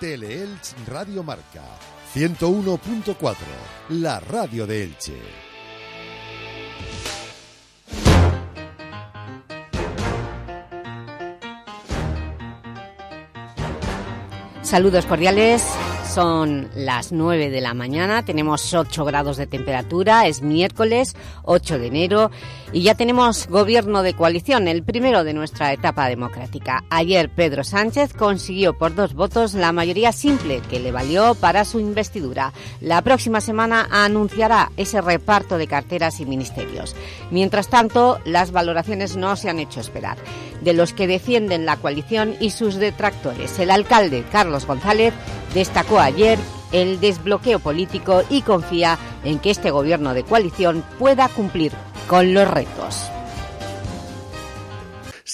Teleelch Radio Marca 101.4, la radio de Elche. Saludos cordiales. Son las 9 de la mañana, tenemos 8 grados de temperatura, es miércoles 8 de enero y ya tenemos gobierno de coalición, el primero de nuestra etapa democrática. Ayer Pedro Sánchez consiguió por dos votos la mayoría simple que le valió para su investidura. La próxima semana anunciará ese reparto de carteras y ministerios. Mientras tanto, las valoraciones no se han hecho esperar. De los que defienden la coalición y sus detractores, el alcalde Carlos González destacó ayer el desbloqueo político y confía en que este gobierno de coalición pueda cumplir con los retos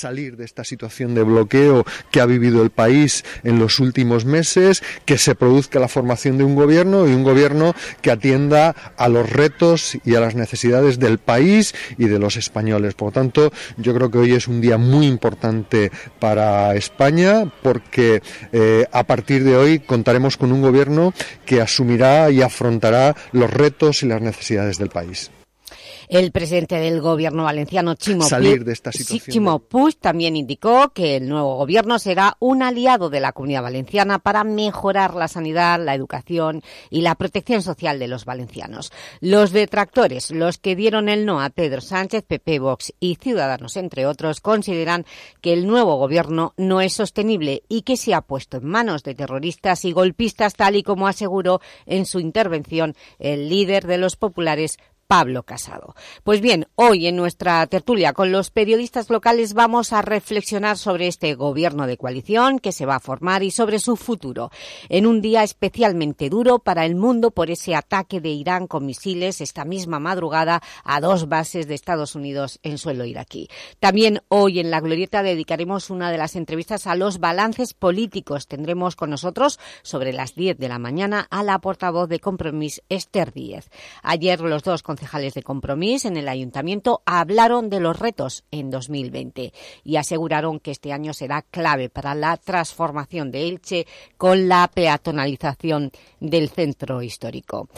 salir de esta situación de bloqueo que ha vivido el país en los últimos meses, que se produzca la formación de un gobierno y un gobierno que atienda a los retos y a las necesidades del país y de los españoles. Por lo tanto, yo creo que hoy es un día muy importante para España porque eh, a partir de hoy contaremos con un gobierno que asumirá y afrontará los retos y las necesidades del país. El presidente del gobierno valenciano, Chimo, Salir de esta situación Chimo Puig, también indicó que el nuevo gobierno será un aliado de la comunidad valenciana para mejorar la sanidad, la educación y la protección social de los valencianos. Los detractores, los que dieron el no a Pedro Sánchez, PP, Vox y Ciudadanos, entre otros, consideran que el nuevo gobierno no es sostenible y que se ha puesto en manos de terroristas y golpistas, tal y como aseguró en su intervención el líder de los populares, Pablo Casado. Pues bien, hoy en nuestra tertulia con los periodistas locales vamos a reflexionar sobre este gobierno de coalición que se va a formar y sobre su futuro, en un día especialmente duro para el mundo por ese ataque de Irán con misiles esta misma madrugada a dos bases de Estados Unidos en suelo iraquí. También hoy en La Glorieta dedicaremos una de las entrevistas a los balances políticos. Tendremos con nosotros sobre las 10 de la mañana a la portavoz de Compromís, Esther Díez. Ayer los dos de Compromís en el Ayuntamiento hablaron de los retos en 2020 y aseguraron que este año será clave para la transformación de Elche con la peatonalización del centro histórico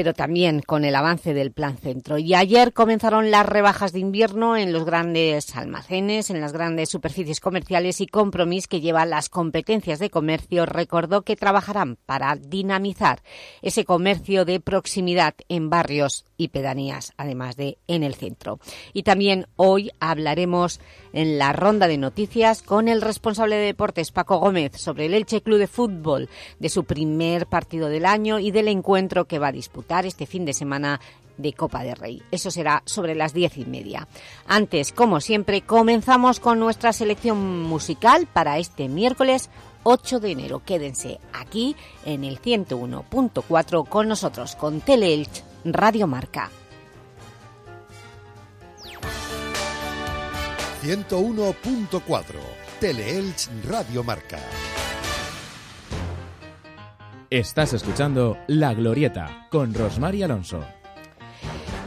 pero también con el avance del Plan Centro. Y ayer comenzaron las rebajas de invierno en los grandes almacenes, en las grandes superficies comerciales y Compromís, que lleva las competencias de comercio, recordó que trabajarán para dinamizar ese comercio de proximidad en barrios y pedanías, además de en el centro. Y también hoy hablaremos en la ronda de noticias con el responsable de deportes, Paco Gómez, sobre el Elche Club de Fútbol, de su primer partido del año y del encuentro que va a disputar este fin de semana de Copa de Rey. Eso será sobre las diez y media. Antes, como siempre, comenzamos con nuestra selección musical para este miércoles 8 de enero. Quédense aquí en el 101.4 con nosotros, con Teleelch Radio Marca. 101.4 Teleelch Radio Marca. Estás escuchando La Glorieta con Rosmar Alonso.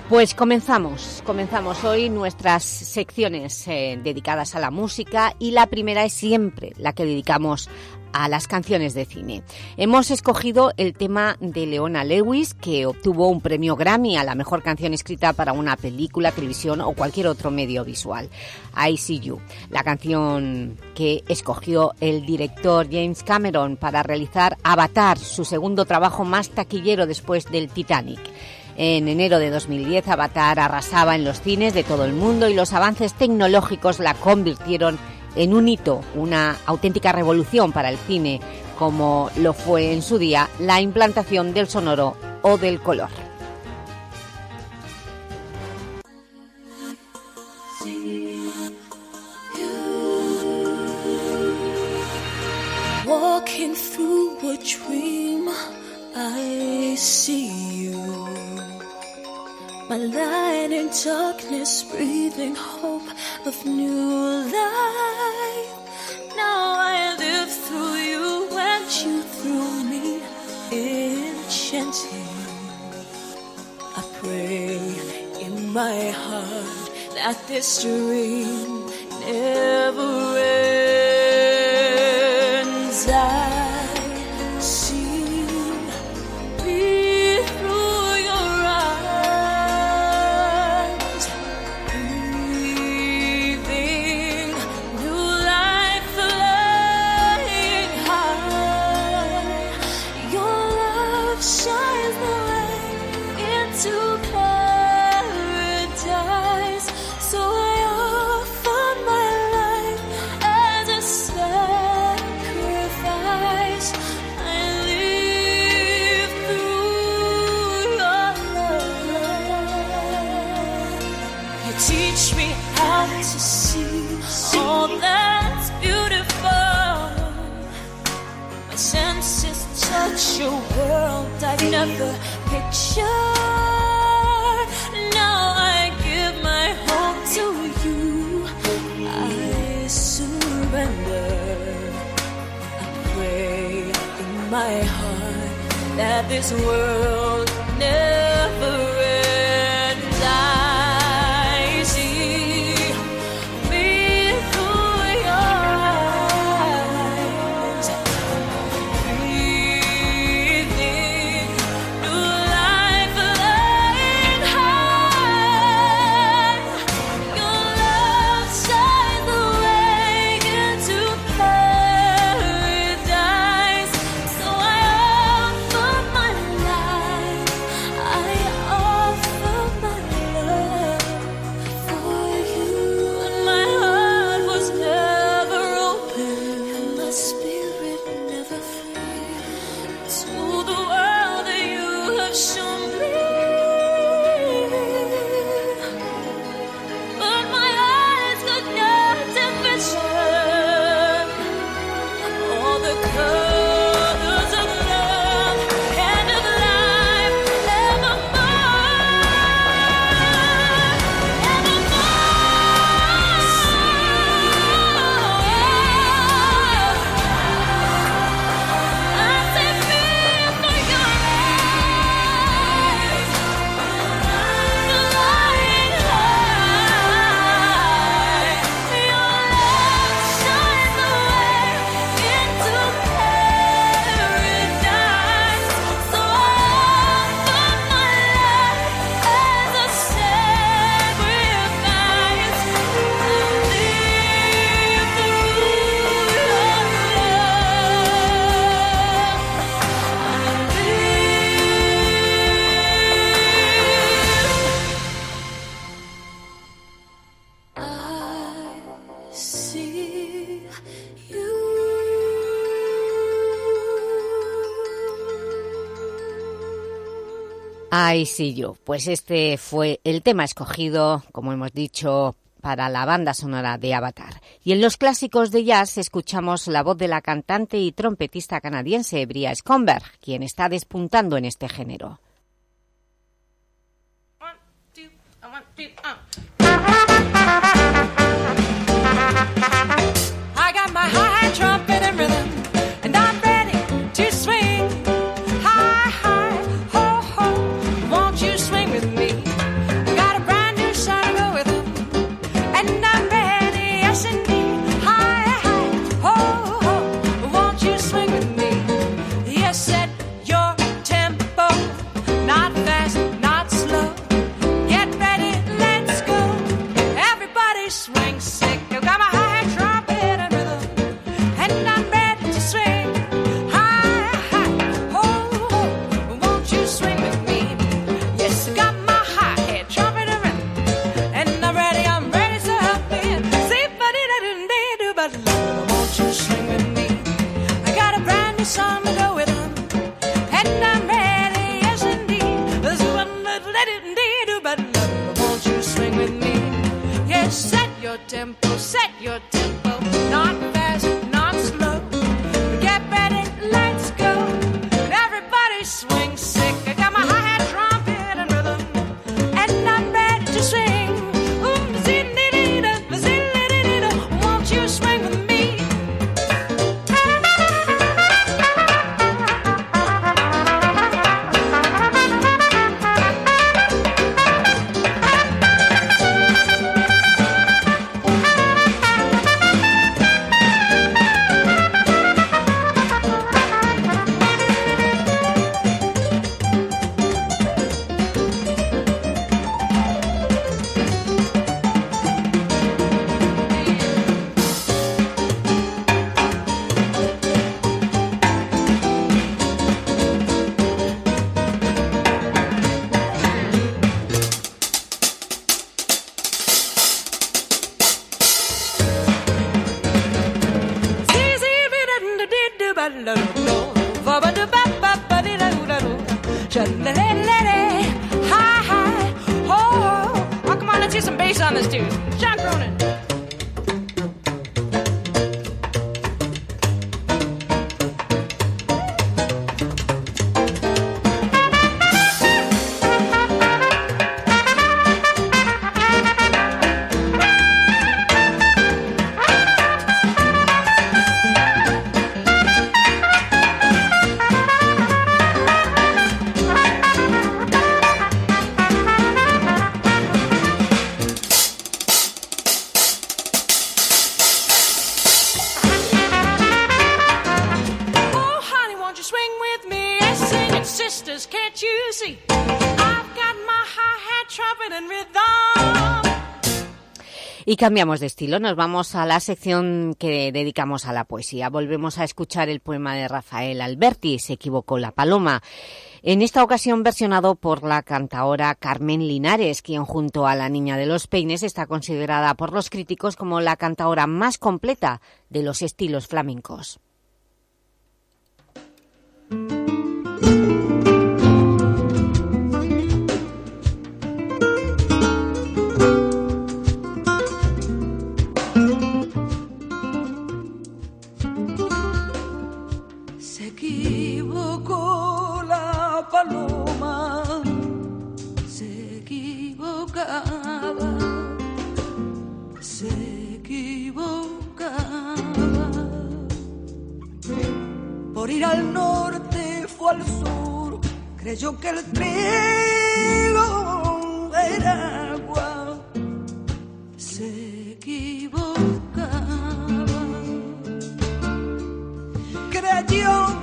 Pues comenzamos, comenzamos hoy nuestras secciones eh, dedicadas a la música y la primera es siempre la que dedicamos a las canciones de cine. Hemos escogido el tema de Leona Lewis, que obtuvo un premio Grammy a la mejor canción escrita para una película, televisión o cualquier otro medio visual. I See You, la canción que escogió el director James Cameron para realizar Avatar, su segundo trabajo más taquillero después del Titanic. En enero de 2010, Avatar arrasaba en los cines de todo el mundo y los avances tecnológicos la convirtieron en un hito, una auténtica revolución para el cine, como lo fue en su día la implantación del sonoro o del color. My light in darkness, breathing hope of new life. Now I live through you and you through me, enchanting. I pray in my heart that this dream never ends. enough a picture. Now I give my heart to you. I surrender. I pray in my heart that this world never. País y yo. Pues este fue el tema escogido, como hemos dicho, para la banda sonora de Avatar. Y en los clásicos de jazz escuchamos la voz de la cantante y trompetista canadiense Bria Skonberg, quien está despuntando en este género. your tempo, set your tempo, not fast. Sisters, can't you see? Y cambiamos de estilo, nos vamos a la sección que dedicamos a la poesía. Volvemos a escuchar el poema de Rafael Alberti, Se equivocó la paloma. En esta ocasión versionado por la cantaora Carmen Linares, quien junto a La Niña de los Peines está considerada por los críticos como la cantaora más completa de los estilos flamencos. Por ir al norte fue al sur, creyó que el trigo era agua, se equivocaba. Creyó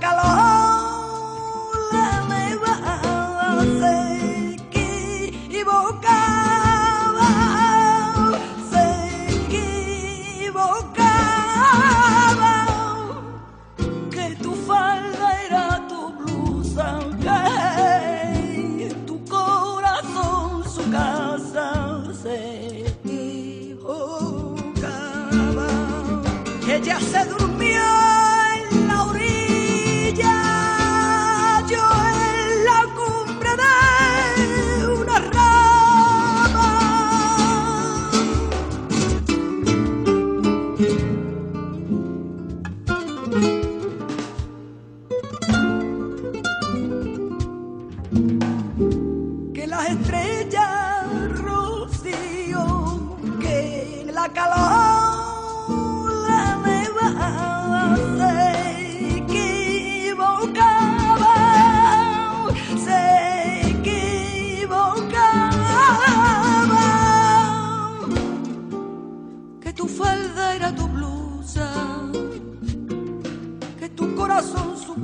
calor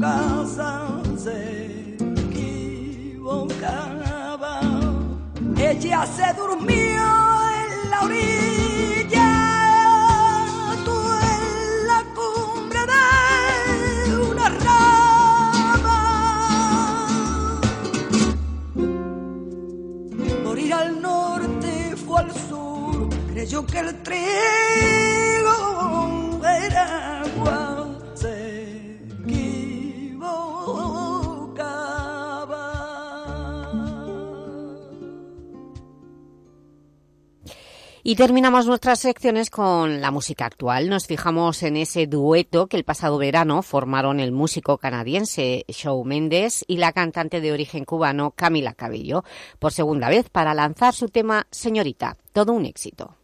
casa se equivocaba. Ella se durmió en la orilla, tú en la cumbre de una rama. Por ir al norte fue al sur, creyó que el Y terminamos nuestras secciones con la música actual. Nos fijamos en ese dueto que el pasado verano formaron el músico canadiense Shawn Mendes y la cantante de origen cubano Camila Cabello, por segunda vez para lanzar su tema Señorita. Todo un éxito.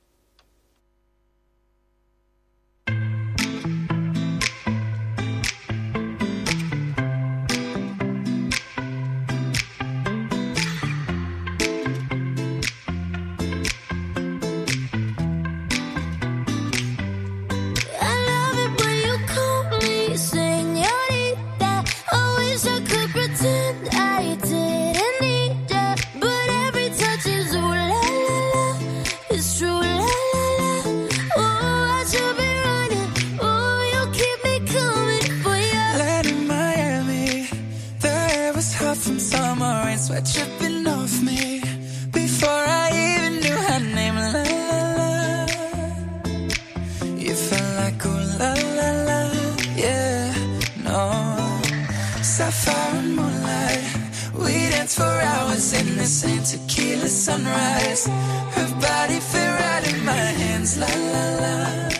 Tequila sunrise. Her body fit right in my hands, la la la.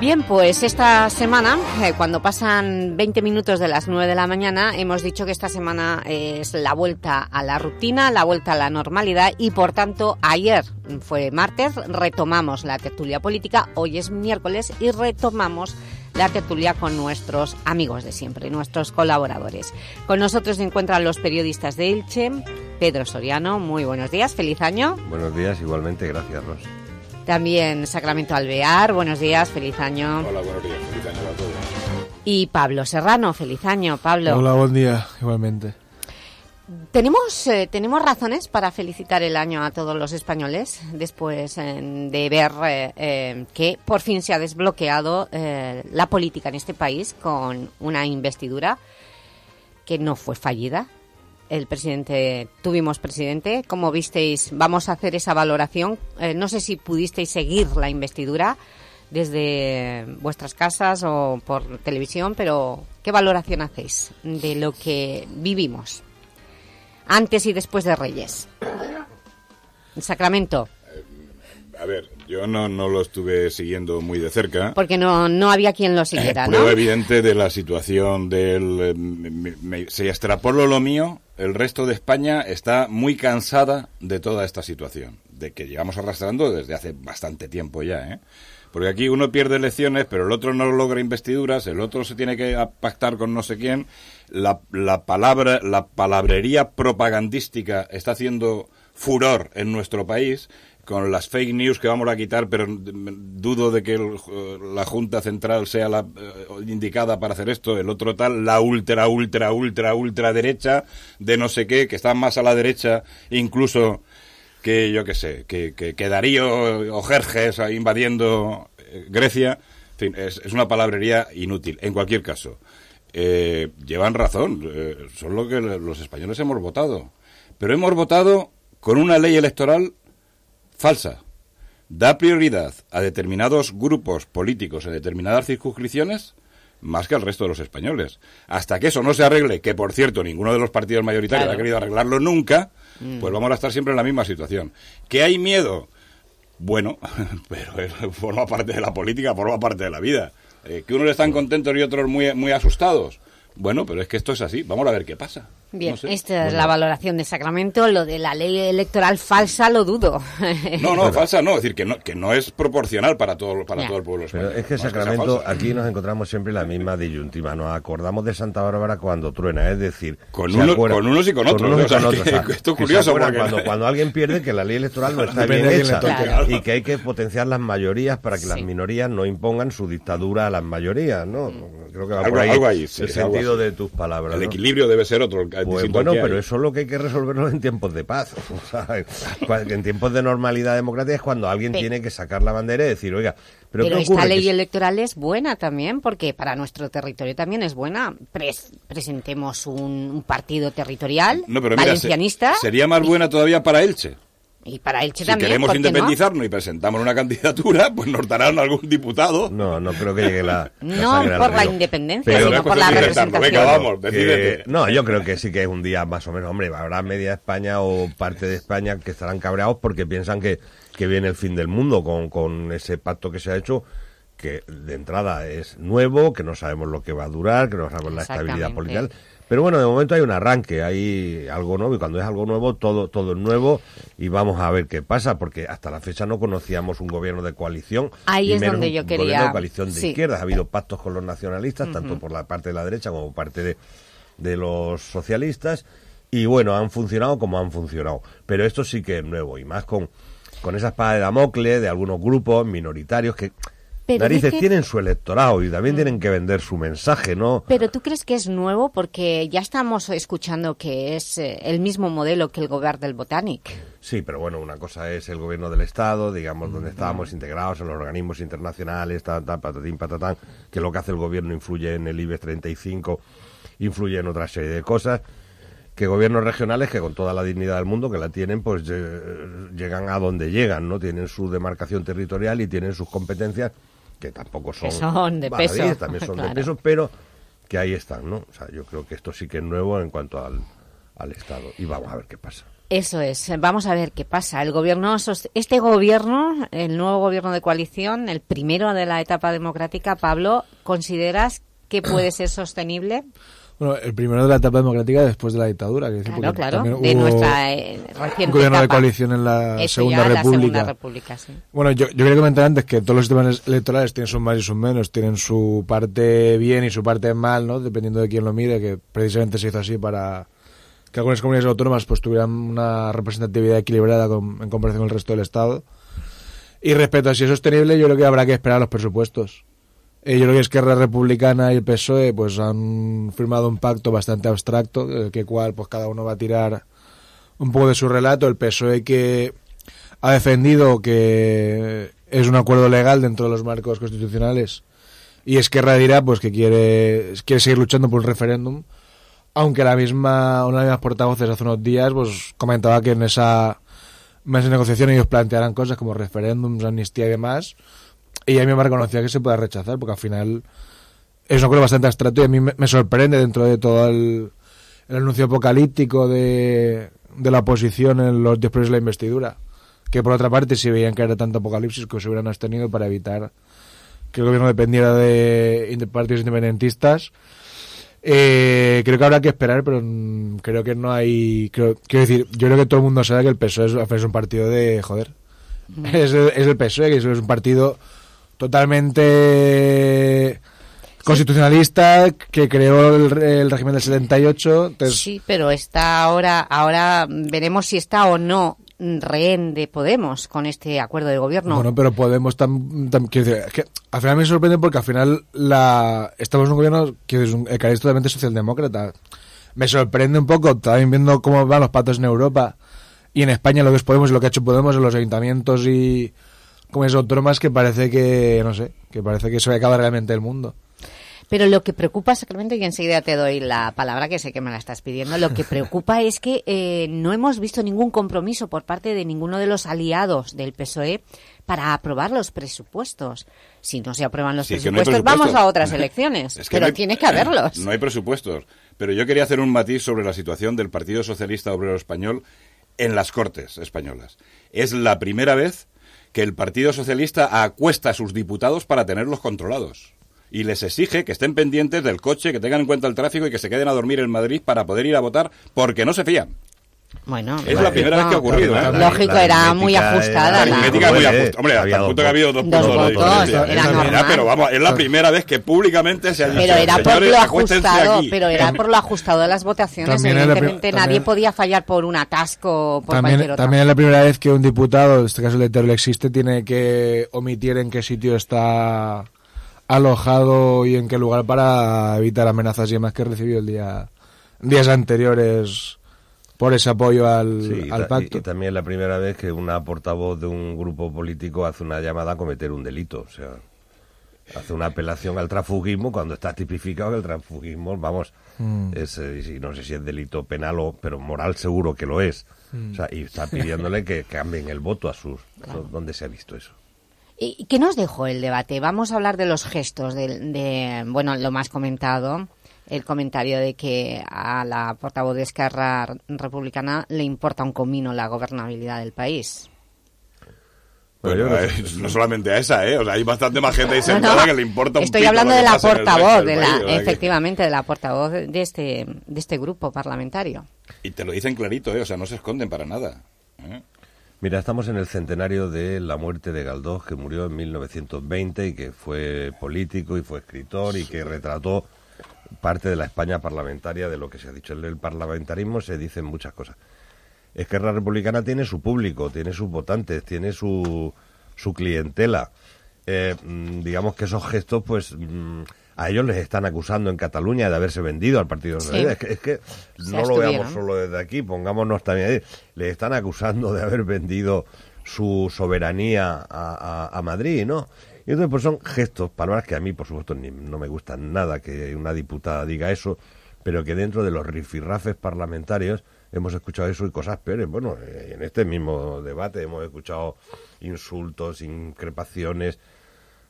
Bien, pues esta semana, eh, cuando pasan 20 minutos de las 9 de la mañana, hemos dicho que esta semana es la vuelta a la rutina, la vuelta a la normalidad y, por tanto, ayer fue martes, retomamos la tertulia política, hoy es miércoles y retomamos la tertulia con nuestros amigos de siempre, nuestros colaboradores. Con nosotros se encuentran los periodistas de Elche, Pedro Soriano, muy buenos días, feliz año. Buenos días, igualmente, gracias, Ros. También Sacramento Alvear, buenos días, feliz año. Hola, buenos días, feliz año a todos. Y Pablo Serrano, feliz año, Pablo. Hola, buen día, igualmente. ¿Tenemos, eh, ¿Tenemos razones para felicitar el año a todos los españoles después eh, de ver eh, eh, que por fin se ha desbloqueado eh, la política en este país con una investidura que no fue fallida? El presidente, tuvimos presidente, como visteis, vamos a hacer esa valoración. Eh, no sé si pudisteis seguir la investidura desde vuestras casas o por televisión, pero ¿qué valoración hacéis de lo que vivimos antes y después de Reyes? En Sacramento, A ver, yo no, no lo estuve siguiendo muy de cerca. porque no, no había quien lo siguiera, ¿no? Prueba evidente de la situación del... eh, me- me- se extrapolo lo mío, el resto de España está muy cansada de toda esta situación, de que llevamos arrastrando desde hace bastante tiempo ya, ¿eh? Porque aquí uno pierde elecciones, pero el otro no logra investiduras, el otro se tiene que pactar con no sé quién. La, la palabra, la palabrería propagandística está haciendo furor en nuestro país con las fake news que vamos a quitar, pero dudo de que el- la Junta Central sea la eh, indicada para hacer esto, el otro tal, la ultra, ultra, ultra, ultra derecha de no sé qué, que está más a la derecha incluso que yo qué sé, que, que, que Darío o Jerjes invadiendo eh, Grecia. En fin, es, una palabrería inútil. En cualquier caso, eh, llevan razón, son lo que los españoles hemos votado. Pero hemos votado con una ley electoral falsa. Da prioridad a determinados grupos políticos en determinadas circunscripciones más que al resto de los españoles. Hasta que eso no se arregle, que por cierto ninguno de los partidos mayoritarios Claro. ha querido arreglarlo nunca, Mm. pues vamos a estar siempre en la misma situación. ¿Que hay miedo? Bueno, pero forma parte de la política, forma parte de la vida. Eh, ¿Que unos están contentos y otros muy, muy asustados? Bueno, pero es que esto es así. Vamos a ver qué pasa. Bien, No sé. esta es la valoración de Sacramento. Lo de la ley electoral falsa lo dudo. No, no, falsa no. Es decir, que no, que no es proporcional para todo, para Ya. todo el pueblo Pero español. es que Sacramento, aquí nos encontramos siempre la misma disyuntiva. Nos acordamos de Santa Bárbara cuando truena, es decir, Con unos y con otros, unos y con otros, que- o sea, esto es curioso porque- Cuando, cuando alguien pierde, que la ley electoral no está bien hecha. Claro. y que hay que potenciar las mayorías para que las minorías no impongan su dictadura a las mayorías, ¿no? Creo que va Algo- por ahí algo ahí, sí, el sentido así. de tus palabras. El ¿no? equilibrio debe ser otro. Pues bueno, pero eso es lo que hay que resolverlo en tiempos de paz. O sea, en tiempos de normalidad democrática es cuando alguien tiene que sacar la bandera y decir, oiga, pero, Pero ¿qué esta ley Que- electoral es buena también, porque para nuestro territorio también es buena. Pres- presentemos un, un partido territorial No, pero mira, se- valencianista sería más buena todavía para Elche. Y para Elche Si también. queremos ¿por qué no? independizarnos y presentamos una candidatura, pues nos darán algún diputado. No, no creo que llegue la. la No por la independencia, Pero- sino por la venga, representación. vamos, Que- decídete. no, yo creo que sí que es un día más o menos. Hombre, habrá media España o parte de España que estarán cabreados porque piensan que, que viene el fin del mundo con, con ese pacto que se ha hecho, que de entrada es nuevo, que no sabemos lo que va a durar, que no sabemos la estabilidad Exactamente. Pero bueno, de momento hay un arranque, hay algo nuevo y cuando es algo nuevo, todo, todo es nuevo y vamos a ver qué pasa, porque hasta la fecha no conocíamos un gobierno de coalición. Ahí es menos donde un yo gobierno quería- de coalición de sí. izquierdas. Ha habido pactos con los nacionalistas, tanto por la parte de la derecha como por parte de, de los socialistas, y bueno, han funcionado como han funcionado. Pero esto sí que es nuevo, y más con, con esa espada de Damocles de algunos grupos minoritarios que... Pero Narices que- tienen su electorado y también tienen que vender su mensaje, ¿no? Pero tú crees que es nuevo porque ya estamos escuchando que es eh, el mismo modelo que el gobierno del Botanic. Sí, pero bueno, una cosa es el gobierno del Estado, digamos, donde estábamos integrados en los organismos internacionales, ta, ta, patatín, patatán, que lo que hace el gobierno influye en el IBEX 35, influye en otra serie de cosas, que gobiernos regionales que con toda la dignidad del mundo que la tienen, pues lle- llegan a donde llegan, ¿no? Tienen su demarcación territorial y tienen sus competencias, que tampoco son... Que son de peso, también son de peso, pero que ahí están, ¿no? O sea, yo creo que esto sí que es nuevo en cuanto al, al Estado. Y vamos a ver qué pasa. Eso es. Vamos a ver qué pasa. El gobierno, este gobierno, el nuevo gobierno de coalición, el primero de la etapa democrática, Pablo, ¿consideras que puede ser sostenible? Bueno, el primero de la etapa democrática después de la dictadura. Claro, claro. De nuestra eh, reciente de coalición en la Eso Segunda la República. Segunda República, sí. Bueno, yo, yo quería comentar antes que todos los sistemas electorales tienen sus más y sus menos, tienen su parte bien y su parte mal, ¿no? Dependiendo de quién lo mire, que precisamente se hizo así para que algunas comunidades autónomas pues tuvieran una representatividad equilibrada con- en comparación con el resto del Estado. Y respecto a si es sostenible, yo creo que habrá que esperar los presupuestos. Eh, yo creo que Esquerra Republicana y el PSOE pues han firmado un pacto bastante abstracto, el que cual pues cada uno va a tirar un poco de su relato. El PSOE que ha defendido que es un acuerdo legal dentro de los marcos constitucionales y Esquerra dirá pues que quiere, quiere seguir luchando por un referéndum aunque la misma una de las portavoces hace unos días pues comentaba que en esa mesa de negociación ellos plantearán cosas como referéndums, amnistía y demás y a mí me reconocía que se pueda rechazar porque al final es un acuerdo bastante abstracto y a mí me, me sorprende dentro de todo el, el anuncio apocalíptico de, de la oposición en los previos de la investidura. Que por otra parte, si veían que era tanto apocalipsis, que se hubieran abstenido para evitar que el gobierno dependiera de partidos independentistas. Eh, creo que habrá que esperar, pero creo que no hay. Creo, quiero decir, yo creo que todo el mundo sabe que el PSOE es, es un partido de. Joder. Es, el, es el PSOE, que es un partido totalmente constitucionalista que creó el, el régimen del 78. Entonces, Sí, pero está ahora, ahora veremos si está o no rehén de Podemos con este acuerdo de gobierno. Bueno, pero Podemos tam, tam- quiero decir, es que al final me sorprende porque al final la estamos en un gobierno que es un, que es totalmente socialdemócrata. Me sorprende un poco también viendo cómo van los patos en Europa y en España lo que es Podemos y lo que ha hecho Podemos en los ayuntamientos y comunidades autónomas que parece que, no sé, que parece que se acaba realmente el mundo. Pero lo que preocupa, Sacramento, y enseguida te doy la palabra, que sé que me la estás pidiendo, lo que preocupa es que eh, no hemos visto ningún compromiso por parte de ninguno de los aliados del PSOE para aprobar los presupuestos. Si no se aprueban los Sí, no presupuestos, vamos a otras elecciones. Es que pero no hay- tiene que haberlos. No hay presupuestos. Pero yo quería hacer un matiz sobre la situación del Partido Socialista Obrero Español en las Cortes españolas. Es la primera vez que el Partido Socialista acuesta a sus diputados para tenerlos controlados. y les exige que estén pendientes del coche, que tengan en cuenta el tráfico y que se queden a dormir en Madrid para poder ir a votar porque no se fían. Bueno, Es la primera vez que ha ocurrido. ¿eh? Lógico, era muy ajustada. La aritmética muy ajustada. Hombre, hasta el dos punto que ha habido dos, Dos votos, diferencia. era normal. pero vamos, es la primera vez que públicamente se ha dicho. Pero era por "Señores, lo ajustado, aquí". pero era por lo ajustado de las votaciones. También Evidentemente nadie también- podía fallar por un atasco o por cualquier También, otra. también es la primera vez que un diputado, en este caso el de Teruel existe, tiene que omitir en qué sitio está alojado y en qué lugar para evitar amenazas y demás que recibió el día días anteriores por ese apoyo al, Sí, pacto. Y, y también es la primera vez que una portavoz de un grupo político hace una llamada a cometer un delito. O sea, hace una apelación al transfugismo cuando está tipificado que el transfugismo, vamos, Mm. es, eh, no sé si es delito penal o, pero moral seguro que lo es. Mm. O sea, y está pidiéndole que cambien el voto a sus... ¿Dónde se ha visto eso? ¿Y qué nos dejó el debate? Vamos a hablar de los gestos, de, de, bueno, lo más comentado, el comentario de que a la portavoz de Esquerra Republicana le importa un comino la gobernabilidad del país. Bueno, Bueno, yo eh, no solamente a esa, ¿eh? O sea, hay bastante más gente ahí sentada no, que le importa un Estoy hablando de la portavoz, de la, que- efectivamente, de la portavoz de este, de este grupo parlamentario. Y te lo dicen clarito, ¿eh? O sea, no se esconden para nada. ¿eh? Mira, estamos en el centenario de la muerte de Galdós, que murió en 1920 y que fue político y fue escritor y que retrató parte de la España parlamentaria de lo que se ha dicho. En el parlamentarismo se dicen muchas cosas. Esquerra Republicana tiene su público, tiene sus votantes, tiene su, su clientela. Eh, mm, digamos que esos gestos, pues mm, a ellos les están acusando en Cataluña de haberse vendido al Partido Sí. Socialista. Es que, es que no lo veamos solo desde aquí, pongámonos también ahí. Les están acusando de haber vendido su soberanía a, a- a Madrid, ¿no? Y entonces, pues son gestos, palabras que a mí, por supuesto, ni, no me gustan nada que una diputada diga eso, pero que dentro de los rifirrafes parlamentarios hemos escuchado eso y cosas peores. Bueno, eh, en este mismo debate hemos escuchado insultos, increpaciones,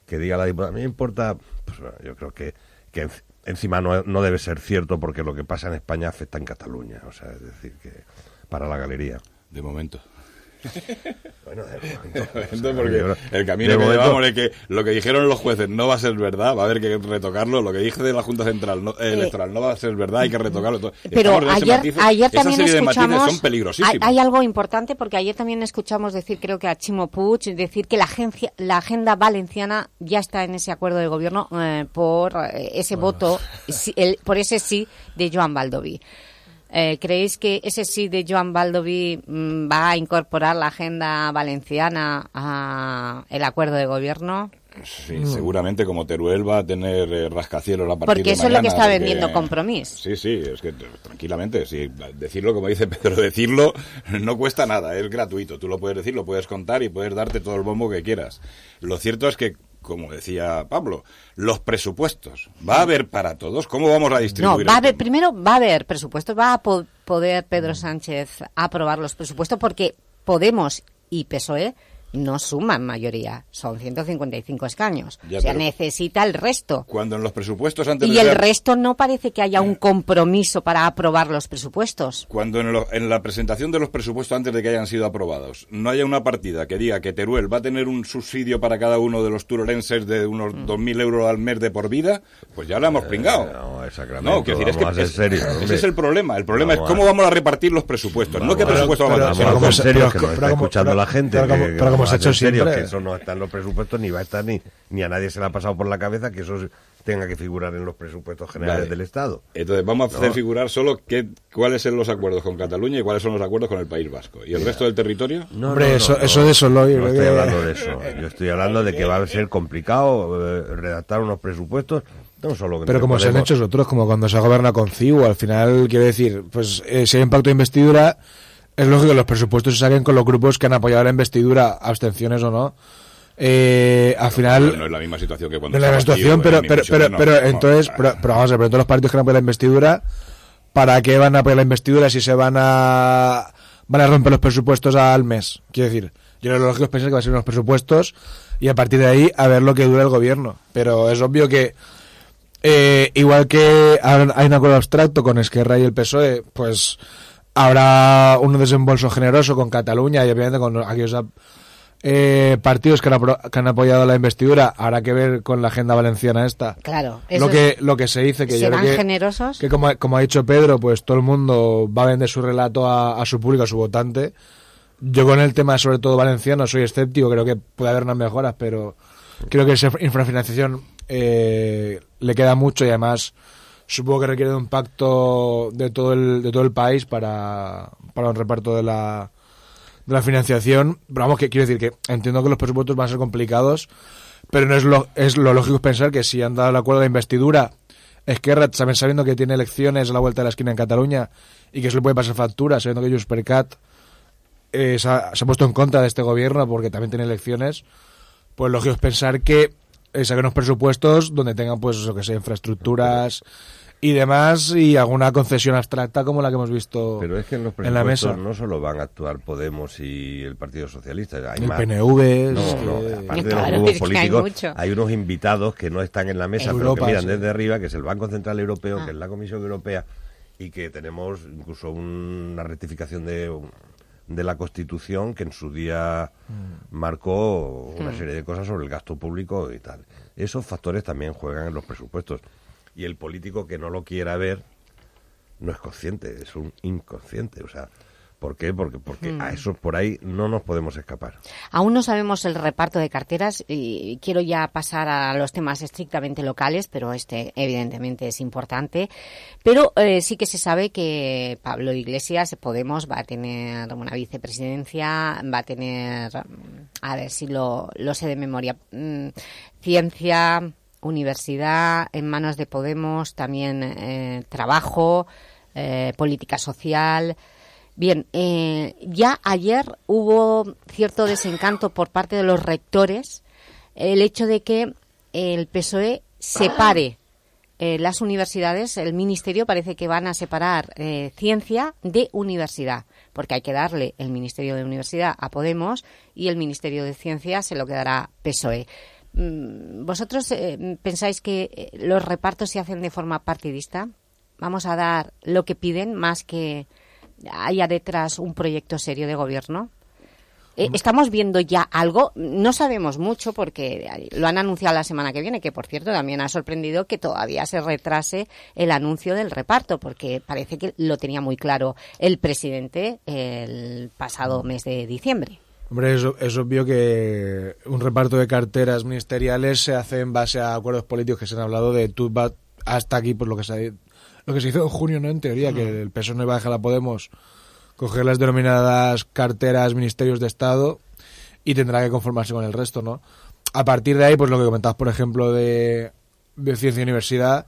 que diga la diputada, me importa, pues bueno, yo creo que, que en- encima no, no debe ser cierto porque lo que pasa en España afecta en Cataluña, o sea, es decir, que para la galería. De momento. Bueno, de momento. De porque el camino de que momento- llevamos es que lo que dijeron los jueces no va a ser verdad, va a haber que retocarlo. Lo que dije de la Junta Central no- eh, Electoral no va a ser verdad, hay que retocarlo. todo. Pero ayer, matiz. ayer también escuchamos... son peligrosísimos. Hay, hay algo importante porque ayer también escuchamos decir, creo que a Chimo Puig, decir que la, agencia, la agenda valenciana ya está en ese acuerdo de gobierno eh, por eh, ese voto, el- por ese sí de Joan Baldoví. Eh, ¿Creéis que ese sí de Joan Baldoví mm, va a incorporar la agenda valenciana al acuerdo de gobierno? Sí, seguramente como Teruel va a tener eh, rascacielos a partir Porque de eso es lo que está porque- vendiendo Compromís. Sí, sí, es que tranquilamente, sí, decirlo como dice Pedro, decirlo no cuesta nada, es gratuito. Tú lo puedes decir, lo puedes contar y puedes darte todo el bombo que quieras. Lo cierto es que, como decía Pablo, los presupuestos, ¿va a haber para todos? ¿Cómo vamos a No, distribuir? va a haber, primero va a haber presupuestos, va a po- poder Pedro Sánchez aprobar los presupuestos porque Podemos y PSOE no suman mayoría, son 155 escaños. Ya, o sea, necesita el resto. Cuando en los presupuestos antes Y de el resto no parece que haya un compromiso para aprobar los presupuestos. Cuando en, lo- en la presentación de los presupuestos antes de que hayan sido aprobados no haya una partida que diga que Teruel va a tener un subsidio para cada uno de los turolenses de unos Mm. 2.000 euros al mes de por vida, pues ya la hemos pringado. Eh, No, exactamente. No, quiero decir, es que Vamos a ser es- serios, ese es el problema. El problema Vamos es cómo a- vamos a repartir los presupuestos, no qué Vamos a- presupuesto pero- vamos a hacer. vamos a ser serios, que pero- nos pero está escuchando pero- la gente. pero que- que pero como vamos se a ha hecho ser serios, siempre. que eso no está en los presupuestos, ni va a estar, ni, ni a nadie se le ha pasado por la cabeza que eso tenga que figurar en los presupuestos generales Vale. del Estado. Entonces vamos a hacer No. figurar solo qué, cuáles son los acuerdos con Cataluña y cuáles son los acuerdos con el País Vasco. ¿Y el resto del territorio? No, Hombre, no, no, eso- no. eso de eso No yo estoy hablando de eso. Yo estoy hablando de que va a ser complicado eh, redactar unos presupuestos. No solo que Pero como se han hecho otros, como cuando se gobierna con CIU, al final, quiero decir, pues eh, si hay un pacto de investidura, es lógico que los presupuestos se saquen con los grupos que han apoyado la investidura, abstenciones o no. Eh, al final, no es la misma situación que cuando no es la misma situación, pero, pero, pero, pero No, entonces, no, pero, pero vamos a ver, pero todos los partidos que han apoyado la investidura, ¿para qué van a apoyar la investidura si se van a van a romper los presupuestos al mes? Quiero decir, yo lo lógico es pensar que van a ser unos presupuestos y a partir de ahí a ver lo que dura el gobierno. Pero es obvio que eh, igual que hay un acuerdo abstracto con Esquerra y el PSOE, pues habrá un desembolso generoso con Cataluña y obviamente con aquellos eh, partidos que han, que han apoyado la investidura. Habrá que ver con la agenda valenciana esta. Claro, eso Lo que, lo que se dice que yo ¿Serán creo que, generosos? que como, como ha dicho Pedro, pues todo el mundo va a vender su relato a, a su público, a su votante. Yo con el tema, sobre todo valenciano, soy escéptico, creo que puede haber unas mejoras, pero creo que esa infrafinanciación eh, le queda mucho y además supongo que requiere de un pacto de todo el, de todo el país para, para un reparto de la, de la financiación. Pero vamos, que quiero decir que entiendo que los presupuestos van a ser complicados, pero no es lo, es lo lógico pensar que si han dado el acuerdo de investidura, Esquerra, también sabiendo que tiene elecciones a la vuelta de la esquina en Cataluña y que se le puede pasar factura, sabiendo que Junts per Cat eh, se, ha, se ha puesto en contra de este gobierno porque también tiene elecciones, pues lógico es pensar que eh, saquen unos presupuestos donde tengan, pues, eso que sé, infraestructuras y demás y alguna concesión abstracta como la que hemos visto Pero es que en los en la mesa. no solo van a actuar Podemos y el Partido Socialista. Hay El más. PNV, No, es no, que- aparte de Claro, los es grupos que hay políticos, mucho. hay, unos invitados que no están en la mesa, pero Europa, que miran sí. desde arriba, que es el Banco Central Europeo, Ah. que es la Comisión Europea, y que tenemos incluso una rectificación de, de la Constitución que en su día marcó una Mm. serie de cosas sobre el gasto público y tal. Esos factores también juegan en los presupuestos. Y el político que no lo quiera ver no es consciente, es un inconsciente. O sea, ¿por qué? Porque, porque Mm. a eso por ahí no nos podemos escapar. Aún no sabemos el reparto de carteras y quiero ya pasar a los temas estrictamente locales, pero este evidentemente es importante. Pero eh, sí que se sabe que Pablo Iglesias, Podemos, va a tener una vicepresidencia, va a tener, mm, a ver si lo, lo sé de memoria, mm, ciencia, universidad, en manos de Podemos, también eh, trabajo, eh, política social. Bien, eh, ya ayer hubo cierto desencanto por parte de los rectores el hecho de que el PSOE separe eh, las universidades, el ministerio parece que van a separar eh, ciencia de universidad, porque hay que darle el ministerio de universidad a Podemos y el ministerio de ciencia se lo quedará PSOE. Mm, ¿Vosotros eh, pensáis que los repartos se hacen de forma partidista? ¿Vamos a dar lo que piden más que haya detrás un proyecto serio de gobierno? Eh, ¿Estamos viendo ya algo? No sabemos mucho porque lo han anunciado la semana que viene, que por cierto también ha sorprendido que todavía se retrase el anuncio del reparto, porque parece que lo tenía muy claro el presidente el pasado mes de diciembre. Hombre, es, es obvio que un reparto de carteras ministeriales se hace en base a acuerdos políticos que se han hablado de tú hasta aquí, por lo que se, lo que se hizo en junio, ¿no? En teoría, que el PSOE no iba a dejar a Podemos coger las denominadas carteras ministerios de Estado y tendrá que conformarse con el resto, ¿no? A partir de ahí, pues lo que comentabas, por ejemplo, de, de ciencia y universidad,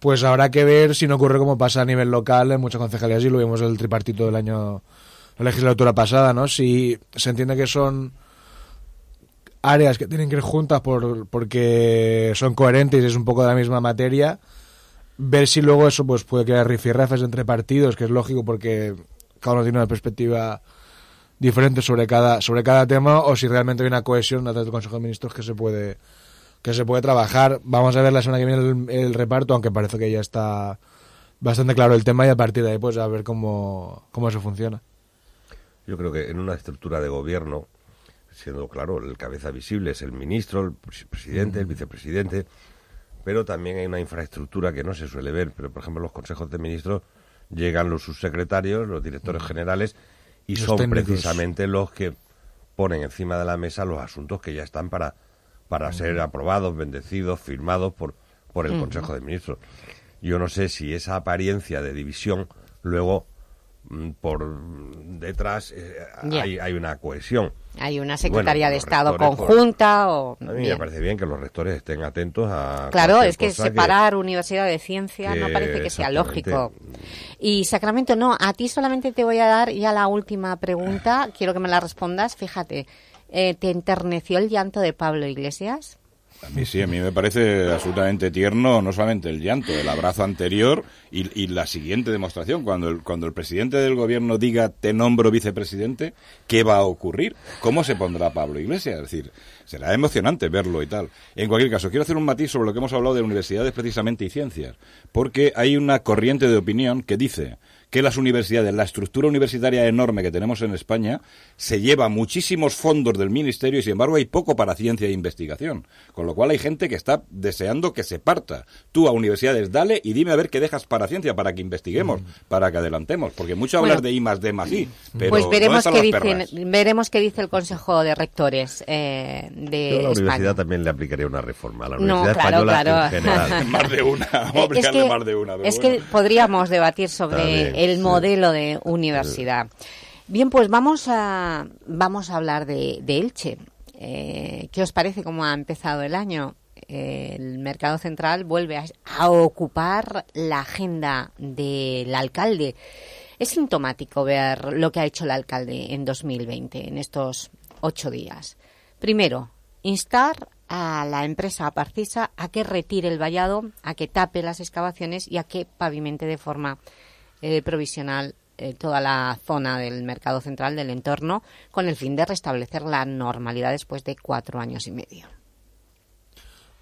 pues habrá que ver si no ocurre como pasa a nivel local en muchas concejalías y lo vimos en el tripartito del año, la legislatura pasada, ¿no? Si se entiende que son áreas que tienen que ir juntas por, porque son coherentes y es un poco de la misma materia, ver si luego eso pues puede crear rifirrafes entre partidos, que es lógico porque cada uno tiene una perspectiva diferente sobre cada sobre cada tema o si realmente hay una cohesión a través del Consejo de Ministros que se puede que se puede trabajar. Vamos a ver la semana que viene el, reparto, aunque parece que ya está bastante claro el tema y a partir de ahí pues a ver cómo, cómo eso funciona. Yo creo que en una estructura de gobierno, siendo claro, el cabeza visible es el ministro, el pres- presidente, el vicepresidente, pero también hay una infraestructura que no se suele ver. Pero, por ejemplo, los consejos de ministros llegan los subsecretarios, los directores generales, y Los son técnicos. precisamente los que ponen encima de la mesa los asuntos que ya están para, para ser aprobados, bendecidos, firmados por, por el. Consejo de Ministros. Yo no sé si esa apariencia de división luego mm, por detrás eh, hay, hay una cohesión. Hay una Secretaría Bueno, de Estado por- conjunta o... A mí Bien. me parece bien que los rectores estén atentos a. Claro, es que separar universidad de ciencia no parece que sea lógico. Y Sacramento, no, a ti solamente te voy a dar ya la última pregunta, quiero que me la respondas. Fíjate, eh, ¿te enterneció el llanto de Pablo Iglesias? A mí sí, a mí me parece absolutamente tierno no solamente el llanto, el abrazo anterior y, y la siguiente demostración. Cuando el, cuando el presidente del gobierno diga te nombro vicepresidente, ¿qué va a ocurrir? ¿Cómo se pondrá Pablo Iglesias? Es decir, será emocionante verlo y tal. En cualquier caso, quiero hacer un matiz sobre lo que hemos hablado de universidades precisamente y ciencias, porque hay una corriente de opinión que dice que las universidades, la estructura universitaria enorme que tenemos en España, se lleva muchísimos fondos del ministerio y sin embargo hay poco para ciencia e investigación. Con lo cual hay gente que está deseando que se parta. Tú a universidades dale y dime a ver qué dejas para ciencia, para que investiguemos, para que adelantemos. Porque mucho hablar Mm. Bueno. de I más D más I, pero pues ¿dónde veremos qué, dicen, veremos qué dice el Consejo de Rectores eh, de Yo a la España. universidad también le aplicaría una reforma. A la No, universidad claro, española claro. en general. Más de una, vamos a es aplicarle que, más de una. es bueno. que podríamos debatir sobre También, el modelo de universidad. Bien, pues vamos a, vamos a hablar de, de Elche. Eh, ¿Qué os parece cómo ha empezado el año? El mercado central vuelve a, a ocupar la agenda del alcalde. Es sintomático ver lo que ha hecho el alcalde en 2020, en estos ocho días. Primero, instar a la empresa Parcisa a que retire el vallado, a que tape las excavaciones y a que pavimente de forma eh, provisional eh, toda la zona del mercado central del entorno con el fin de restablecer la normalidad después de cuatro años y medio.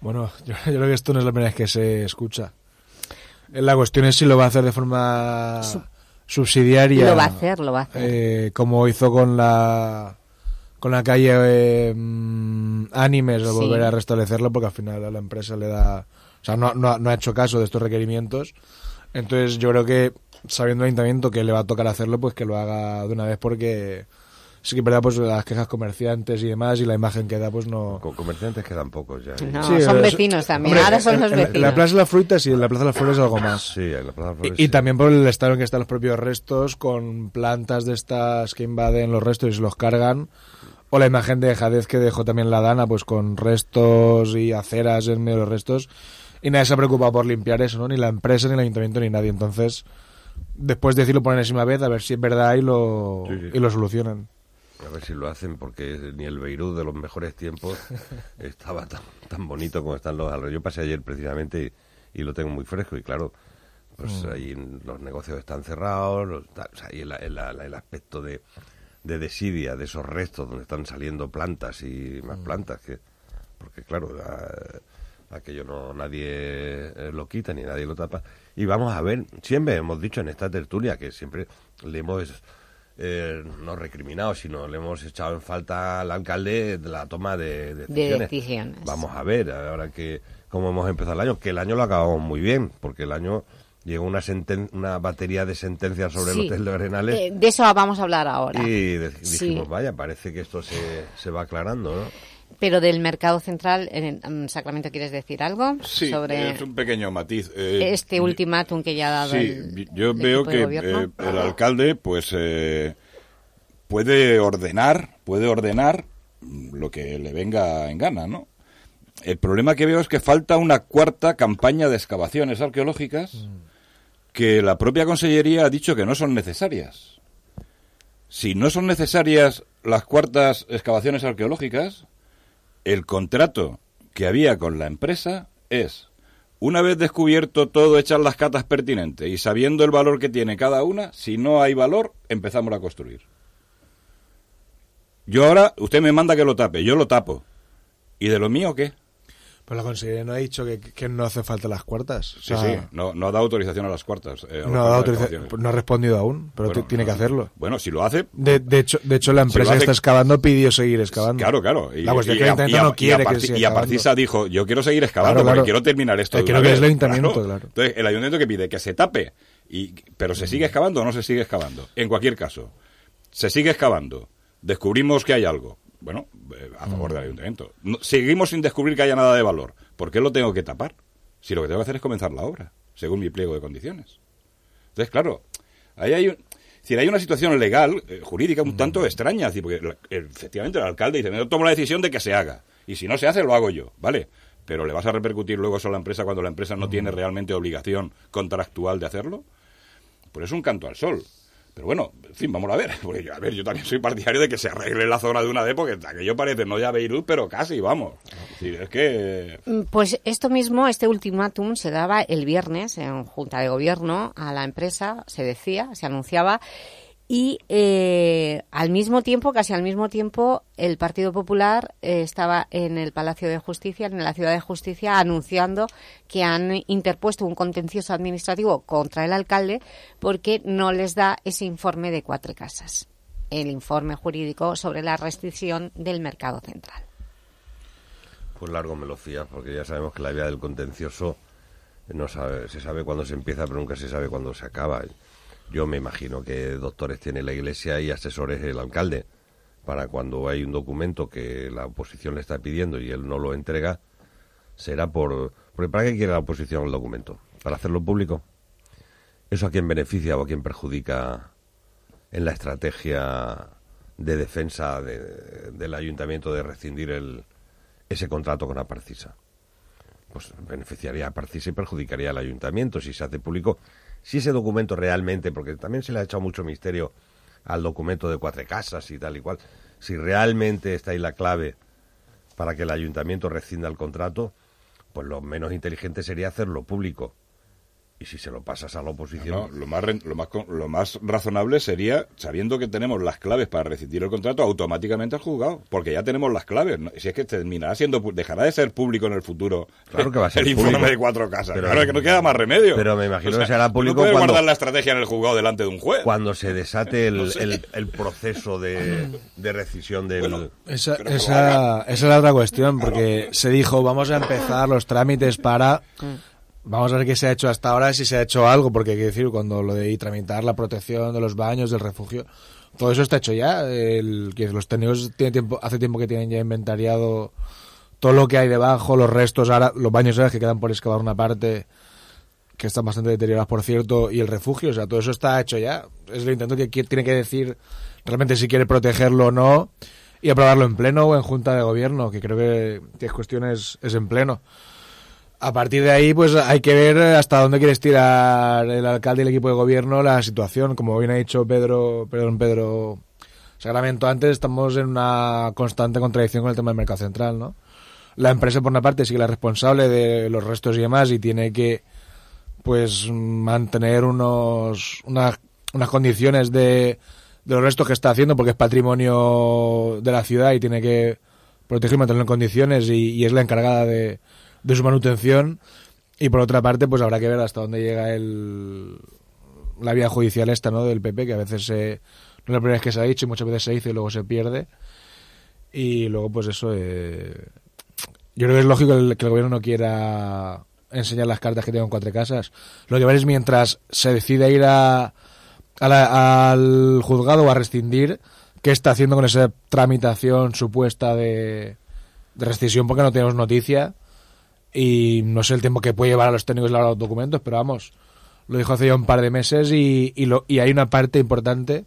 Bueno, yo, yo creo que esto no es la primera vez que se escucha. Eh, La cuestión es si lo va a hacer de forma subsidiaria. Lo va a hacer, lo va a hacer. eh, como hizo con la con la calle eh, mm, Animes, de Sí. volver a restablecerlo, porque al final a la empresa le da... O sea, no, no, no ha hecho caso de estos requerimientos. Entonces yo creo que, sabiendo el ayuntamiento que le va a tocar hacerlo, pues que lo haga de una vez, porque sí que verdad, pues las quejas comerciantes y demás, y la imagen que da, pues no... Con comerciantes quedan pocos ya. No, Sí, son vecinos también, ahora son los en- En la vecinos. Plaza de las Frutas y en la Plaza de las Flores algo más. Sí, en la Plaza de las Flores, Y, también por el estado en que están los propios restos, con plantas de estas que invaden los restos y se los cargan. O la imagen de dejadez que dejó también la Dana, pues con restos y aceras en medio de los restos. Y nadie se ha preocupado por limpiar eso, ¿no? Ni la empresa, ni el ayuntamiento, ni nadie. Entonces, después de decirlo por enésima vez, a ver si es verdad y lo, Sí, sí. y lo solucionan. A ver si lo hacen, porque ni el Beirut de los mejores tiempos estaba tan, tan bonito como están los alrededores. Yo pasé ayer precisamente y, y lo tengo muy fresco y claro, pues Mm. ahí los negocios están cerrados, los- o sea, y el, el- el aspecto de, de desidia de esos restos donde están saliendo plantas y más plantas, que porque claro, a- aquello no nadie eh, lo quita ni nadie lo tapa. Y vamos a ver, siempre hemos dicho en esta tertulia que siempre le hemos eh, no recriminado, sino le hemos echado en falta al alcalde de la toma de, de decisiones. decisiones. Vamos a ver, ahora que cómo hemos empezado el año, que el año lo acabamos muy bien, porque el año llegó una senten- una batería de sentencias sobre Sí. el hotel de Arenales Eh, de eso vamos a hablar ahora. y Sí. dijimos, vaya, parece que esto se, se va aclarando, ¿no? Pero del mercado central, en en Sacramento, ¿quieres decir algo Sí, sobre es un pequeño matiz. Eh, este ultimátum que ya ha dado Sí, el, yo el veo que eh, el alcalde, pues, eh, puede ordenar, puede ordenar mm, lo que le venga en gana, ¿no? El problema que veo es que falta una cuarta campaña de excavaciones arqueológicas que la propia Consellería ha dicho que no son necesarias. Si no son necesarias las cuartas excavaciones arqueológicas, el contrato que había con la empresa es, una vez descubierto todo, echar las catas pertinentes y sabiendo el valor que tiene cada una, si no hay valor, empezamos a construir. Yo ahora, usted me manda que lo tape, yo lo tapo. ¿Y de lo mío qué? Pues la consejería no ha dicho que, que no hace falta las cuartas. O Sí, sea, sí, no, no ha dado autorización a las cuartas. eh, a No ha, dado no ha respondido aún, pero Bueno, tiene que hacerlo. Bueno, si lo hace, De, de hecho, de hecho, la Si empresa que está excavando pidió seguir excavando. Claro, claro. la cuestión es que el no quiere a que siga y a. Parcisa dijo, yo quiero seguir excavando Claro, porque quiero terminar esto. Eh, quiero que es el ayuntamiento, claro. Entonces, el ayuntamiento que pide que se tape, y, pero se sigue excavando o no se sigue excavando. En cualquier caso, se sigue excavando. Descubrimos que hay algo. Bueno, eh, a favor Mm. del ayuntamiento. No- seguimos sin descubrir que haya nada de valor. ¿Por qué lo tengo que tapar? Si lo que tengo que hacer es comenzar la obra, según mi pliego de condiciones. Entonces, claro, ahí hay, un- decir, hay una situación legal, eh, jurídica, un tanto extraña, decir, porque la- efectivamente el alcalde dice, yo tomo la decisión de que se haga, y si no se hace, lo hago yo, ¿vale? Pero ¿le vas a repercutir luego eso a la empresa cuando la empresa no tiene realmente obligación contractual de hacerlo? Pues es un canto al sol. Pero bueno, en fin, vamos a ver. Porque yo, a ver, yo también soy partidario de que se arregle la zona de una vez, porque aquello parece no ya Beirut, pero casi, vamos. Decir, es que... Mm, Pues esto mismo, este ultimátum se daba el viernes en Junta de Gobierno a la empresa, se decía, se anunciaba, Y eh, al mismo tiempo, casi al mismo tiempo, el Partido Popular eh, estaba en el Palacio de Justicia, en la Ciudad de Justicia, anunciando que han interpuesto un contencioso administrativo contra el alcalde porque no les da ese informe de cuatro casas, el informe jurídico sobre la restricción del mercado central. Pues largo me lo fías, porque ya sabemos que la vía del contencioso no sabe, se sabe cuándo se empieza, pero nunca se sabe cuándo se acaba. Yo me imagino que doctores tiene la Iglesia y asesores el alcalde, para cuando hay un documento que la oposición le está pidiendo y él no lo entrega, será por... Porque ¿Para qué quiere la oposición el documento? ¿Para hacerlo público? ¿Eso a quién beneficia o a quién perjudica en la estrategia de defensa de- del ayuntamiento de rescindir el, ese contrato con Aparcisa? Pues beneficiaría a Aparcisa y perjudicaría al ayuntamiento si se hace público. Si ese documento realmente, porque también se le ha echado mucho misterio al documento de Cuatro Casas y tal y cual, si realmente está ahí la clave para que el ayuntamiento rescinda el contrato, pues lo menos inteligente sería hacerlo público. Y si se lo pasas a la oposición... No, lo, más, lo, más, con- lo más razonable sería, sabiendo que tenemos las claves para rescindir el contrato, automáticamente al juzgado. Porque ya tenemos las claves. ¿no? Si es que terminará siendo, dejará de ser público en el futuro. Claro que va a ser El informe de cuatro casas. Pero- claro, es que no queda más remedio. Pero me imagino O sea, que será público No puedes cuando- guardar la estrategia en el juzgado delante de un juez. Cuando se desate el, No sé. el- el proceso de, de rescisión del... Esa, esa, esa es la otra cuestión, porque se dijo, vamos a empezar los trámites para... Vamos a ver qué se ha hecho hasta ahora, si se ha hecho algo, porque hay que decir, cuando lo de tramitar la protección de los baños, del refugio, todo eso está hecho ya. El, los técnicos tienen tiempo, hace tiempo que tienen ya inventariado todo lo que hay debajo, los restos, ahora los baños ahora que quedan por excavar una parte, que están bastante deteriorados, por cierto, y el refugio, o sea, todo eso está hecho ya. Es el intento que tiene que decir realmente si quiere protegerlo o no y aprobarlo en pleno o en junta de gobierno, que creo que, que es cuestión es, es en pleno. A partir de ahí, pues hay que ver hasta dónde quiere estirar el alcalde y el equipo de gobierno la situación. Como bien ha dicho Pedro, perdón, Pedro Sacramento antes, estamos en una constante contradicción con el tema del mercado central, ¿no? La empresa, por una parte, sigue la responsable de los restos y demás y tiene que, pues, mantener unos, unas, unas condiciones de, de los restos que está haciendo porque es patrimonio de la ciudad y tiene que proteger y mantenerlo en condiciones y es la encargada de, de su manutención. Y por otra parte, pues habrá que ver hasta dónde llega el, la vía judicial esta, ¿no? Del PP, que a veces se, no es la primera vez que se ha dicho y muchas veces se dice y luego se pierde. Y luego, pues eso, eh, yo creo que es lógico el- que el gobierno no quiera enseñar las cartas que tengo en cuatro casas. Lo que va es mientras se decide ir a, a la- al juzgado o a rescindir, qué está haciendo con esa tramitación supuesta de, de rescisión, porque no tenemos noticia. Y no sé el tiempo que puede llevar a los técnicos elaborar los documentos, pero vamos, lo dijo hace ya un par de meses y, y, lo, y hay una parte importante,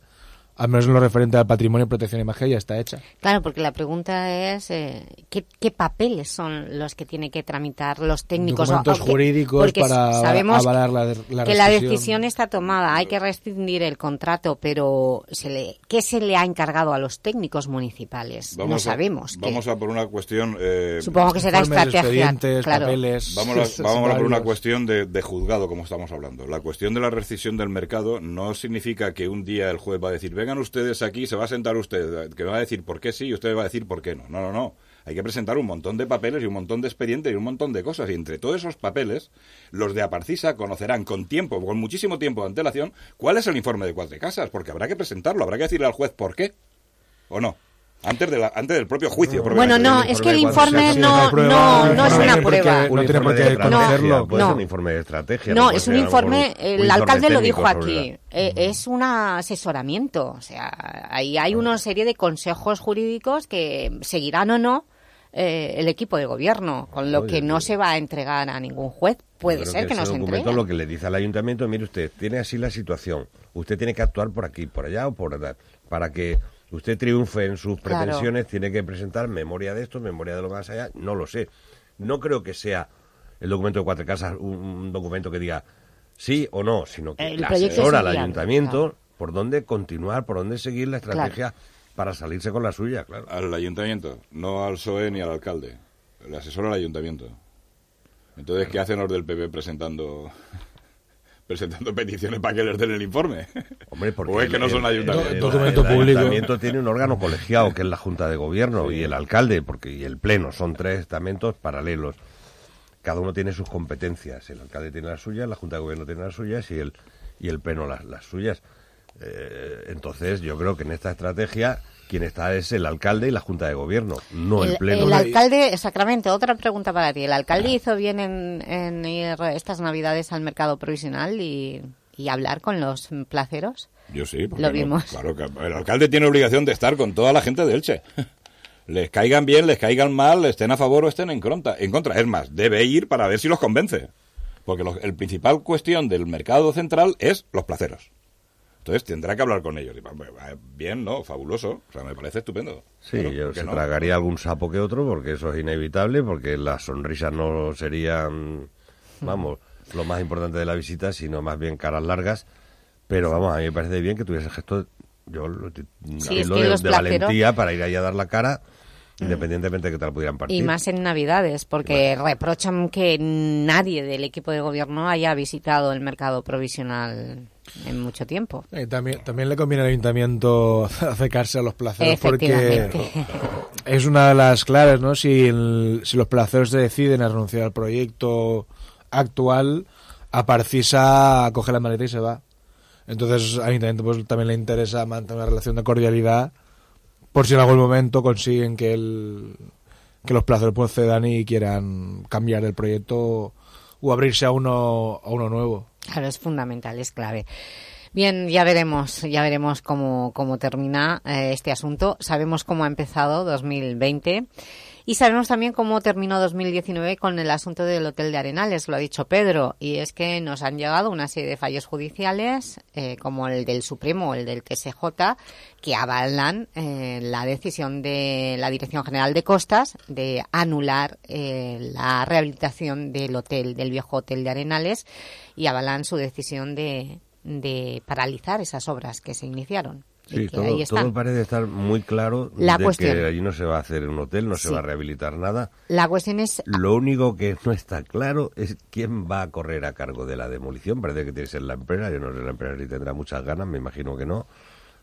al menos en lo referente al patrimonio y protección de imagen, ya está hecha. Claro, porque la pregunta es eh, ¿qué, qué papeles son los que tienen que tramitar los técnicos? Documentos O- jurídicos porque para sabemos avalar la, la que la decisión está tomada, hay que rescindir el contrato, pero se le, ¿qué se le ha encargado a los técnicos municipales? no a- sabemos. que- Vamos a por una cuestión. eh, Supongo que será estrategia. claro. papeles. Vamos a, vamos a por una cuestión de, de juzgado, como estamos hablando. La cuestión de la rescisión del mercado no significa que un día el juez va a decir, vengan ustedes aquí, se va a sentar usted, que va a decir por qué sí y usted va a decir por qué no. No, no, no. Hay que presentar un montón de papeles y un montón de expedientes y un montón de cosas. Y entre todos esos papeles, los de Aparcisa conocerán con tiempo, con muchísimo tiempo de antelación, cuál es el informe de Cuatro Casas, porque habrá que presentarlo, habrá que decirle al juez por qué. ¿O no? Antes, de la- antes del propio juicio. Bueno, no, es que el informe no, hace una prueba, no, no es una prueba. no tiene por qué conocerlo. Puede ser No. un informe de estrategia. No, es un informe, el informe alcalde lo dijo aquí, eh, es un asesoramiento, o sea, ahí hay una serie de consejos jurídicos que seguirán o no eh, el equipo de gobierno, con lo Oye, que no pues- se va a entregar a ningún juez, puede ser que, no ese se documento entregue. lo que le dice al ayuntamiento, mire usted, tiene así la situación, usted tiene que actuar por aquí, por allá o por allá, para que usted triunfe en sus Claro. pretensiones, tiene que presentar memoria de esto, memoria de lo más allá, no lo sé. No creo que sea el documento de Cuatro Casas un, un documento que diga sí o no, sino que El asesora es al ayuntamiento claro. por dónde continuar, por dónde seguir la estrategia para salirse con la suya, claro. Al ayuntamiento, no al PSOE ni al alcalde. Le asesora al ayuntamiento. Entonces, ¿qué hacen los del PP presentando presentando peticiones para que les den el informe. Hombre, porque o es que el- no son ayuntamientos. el- Documento el público. ayuntamiento tiene un órgano colegiado que es la Junta de Gobierno y el alcalde, porque y el pleno son tres estamentos paralelos. Cada uno tiene sus competencias. El alcalde tiene las suyas, la Junta de Gobierno tiene las suyas y el y el pleno las, las suyas. Eh, entonces, yo creo que en esta estrategia quien está es el alcalde y la Junta de Gobierno, no el, pleno. el alcalde, Sacramento, otra pregunta para ti. ¿El alcalde hizo bien en, en ir estas navidades al mercado provisional y, y hablar con los placeros? Yo sí, porque Lo no? vimos. Claro que el alcalde tiene obligación de estar con toda la gente de Elche. Les caigan bien, les caigan mal, estén a favor o estén en contra. En contra. Es más, debe ir para ver si los convence. Porque los- el principal cuestión del mercado central es los placeros. Entonces tendrá que hablar con ellos. Y, Bien, ¿no? Fabuloso. O sea, me parece estupendo. Sí, yo ¿por qué se no? tragaría algún sapo que otro porque eso es inevitable, porque las sonrisas no serían, vamos, lo más importante de la visita, sino más bien caras largas. Pero vamos, a mí me parece bien que tuviese el gesto, yo lo, Sí, es lo que de, de valentía para ir allí a dar la cara, independientemente de que te la pudieran partir. Y más en Navidades, porque reprochan que nadie del equipo de gobierno haya visitado el mercado provisional en mucho tiempo. Eh, también, también le conviene al ayuntamiento acercarse a los placeros porque es una de las claves, ¿no? Si, el- si los placeros se deciden a renunciar al proyecto actual, a Parcisa coge la maleta y se va. Entonces al ayuntamiento pues, también le interesa mantener una relación de cordialidad por si en algún momento consiguen que el que los placeros procedan y quieran cambiar el proyecto o abrirse a uno a uno nuevo. Claro, es fundamental, es clave. Bien, ya veremos, ya veremos cómo, cómo termina eh, este asunto. Sabemos cómo ha empezado 2020 y sabemos también cómo terminó 2019 con el asunto del Hotel de Arenales, lo ha dicho Pedro, y es que nos han llegado una serie de fallos judiciales, eh, como el del Supremo o el del TSJ, que avalan eh, la decisión de la Dirección General de Costas de anular eh, la rehabilitación del hotel, del viejo Hotel de Arenales, y avalan su decisión de, de paralizar esas obras que se iniciaron. Sí, que todo, ahí están. todo parece estar muy claro La de cuestión. que allí no se va a hacer un hotel, no se va a rehabilitar nada. La cuestión es Lo único que no está claro es quién va a correr a cargo de la demolición. Parece que tiene que ser la empresa. Yo no sé la empresa si tendrá muchas ganas, me imagino que no.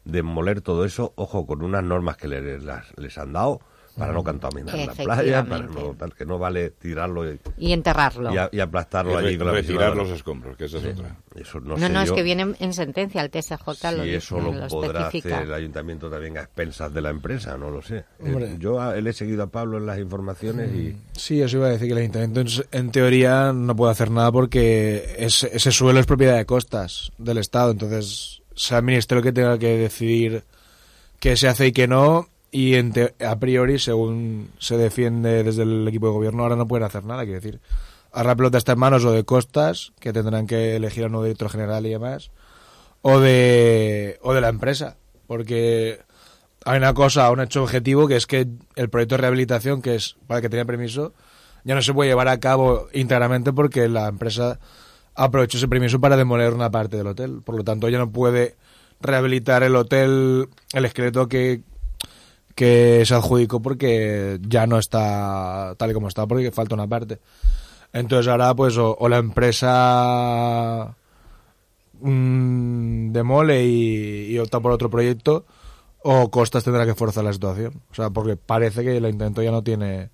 Demoler todo eso, ojo, con unas normas que le- las- les han dado para no contaminar la playa, para no, tal, que no vale tirarlo y, y enterrarlo. y a- y aplastarlo Y re- allí con la retirar los escombros, que esa es Sí. otra. Eso no, No, sé no, es que viene en sentencia el TSJ, lo, si dice, eso lo, lo podrá especifica. hacer el ayuntamiento también a expensas de la empresa, no lo sé. Eh, Hombre. yo a- le he seguido a Pablo en las informaciones y... Sí, eso iba a decir que el ayuntamiento en, en teoría no puede hacer nada porque ese, ese suelo es propiedad de costas del Estado, entonces sea el ministerio que tenga que decidir qué se hace y qué no y en te- a priori, según se defiende desde el equipo de gobierno, ahora no pueden hacer nada, quiero decir. Ahora la pelota está en manos o de costas, que tendrán que elegir a un nuevo director general y demás, o de, o de la empresa, porque hay una cosa, un hecho objetivo, que es que el proyecto de rehabilitación, que es para el que tenía permiso, ya no se puede llevar a cabo íntegramente porque la empresa aprovechó ese permiso para demoler una parte del hotel. Por lo tanto, ya no puede rehabilitar el hotel, el esqueleto que, que se adjudicó porque ya no está tal y como está, porque falta una parte. Entonces ahora, pues, o, o la empresa mm, demole y, y opta por otro proyecto, o Costas tendrá que forzar la situación. O sea, porque parece que el intento ya no tiene...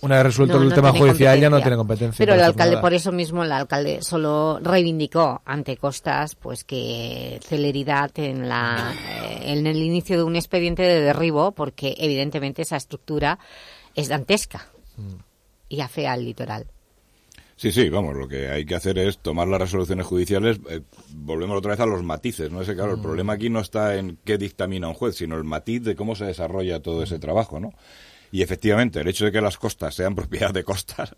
Una vez resuelto No, el no tema judicial, ya no tiene competencia. Pero el alcalde, nada. por eso mismo, el alcalde solo reivindicó ante Costas pues que celeridad en, la, eh, en el inicio de un expediente de derribo, porque evidentemente esa estructura es dantesca y afea al litoral. Sí, sí, vamos, lo que hay que hacer es tomar las resoluciones judiciales, eh, volvemos otra vez a los matices, ¿no? Ese, claro, el problema aquí no está en qué dictamina un juez, sino el matiz de cómo se desarrolla todo ese trabajo, ¿no? Y efectivamente, el hecho de que las costas sean propiedad de costas,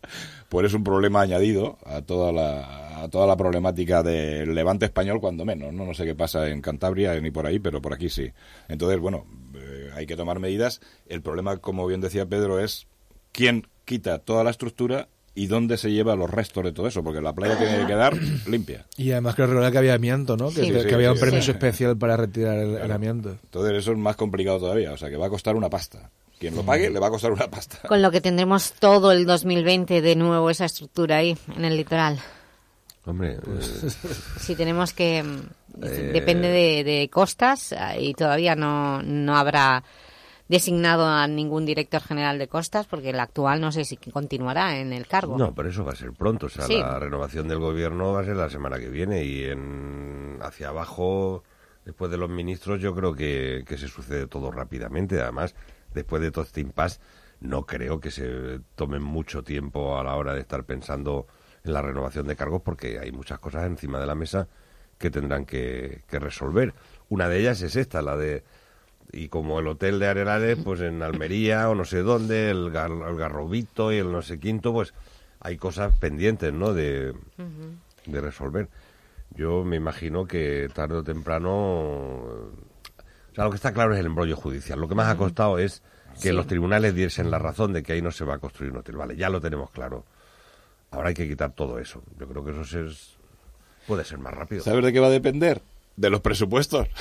pues es un problema añadido a toda la, a toda la problemática del levante español, cuando menos, ¿no? No sé qué pasa en Cantabria ni por ahí, pero por aquí sí. Entonces, bueno, eh, hay que tomar medidas. El problema, como bien decía Pedro, es quién quita toda la estructura y dónde se lleva los restos de todo eso, porque la playa tiene que quedar limpia. Y además creo recordar que había amianto, ¿no? Que, Sí, que sí, había sí, un permiso Sí. especial para retirar el, el Claro. amianto. Entonces eso es más complicado todavía, o sea que va a costar una pasta. Quien lo pague le va a costar una pasta. Con lo que tendremos todo el 2020 de nuevo esa estructura ahí, en el litoral. Hombre, Pues- eh, Si tenemos que... mm, Eh, Depende de, de costas y todavía no, no habrá designado a ningún director general de costas porque el actual no sé si continuará en el cargo. No, pero eso va a ser pronto. O sea, Sí. la renovación del gobierno va a ser la semana que viene y en hacia abajo, después de los ministros, yo creo que, que se sucede todo rápidamente. Además, después de todo este impasse, no creo que se tomen mucho tiempo a la hora de estar pensando en la renovación de cargos porque hay muchas cosas encima de la mesa que tendrán que, que resolver. Una de ellas es esta, la de y como el hotel de Arenales, pues en Almería o no sé dónde, el, gar- el Garrobito y el no sé quinto, pues hay cosas pendientes, ¿no? De, de resolver. Yo me imagino que tarde o temprano... O sea, lo que está claro es el embrollo judicial. Lo que más ha costado es que Sí. los tribunales diesen la razón de que ahí no se va a construir un hotel. Vale, ya lo tenemos claro. Ahora hay que quitar todo eso. Yo creo que eso es, puede ser más rápido. ¿Sabes de qué va a depender? De los presupuestos.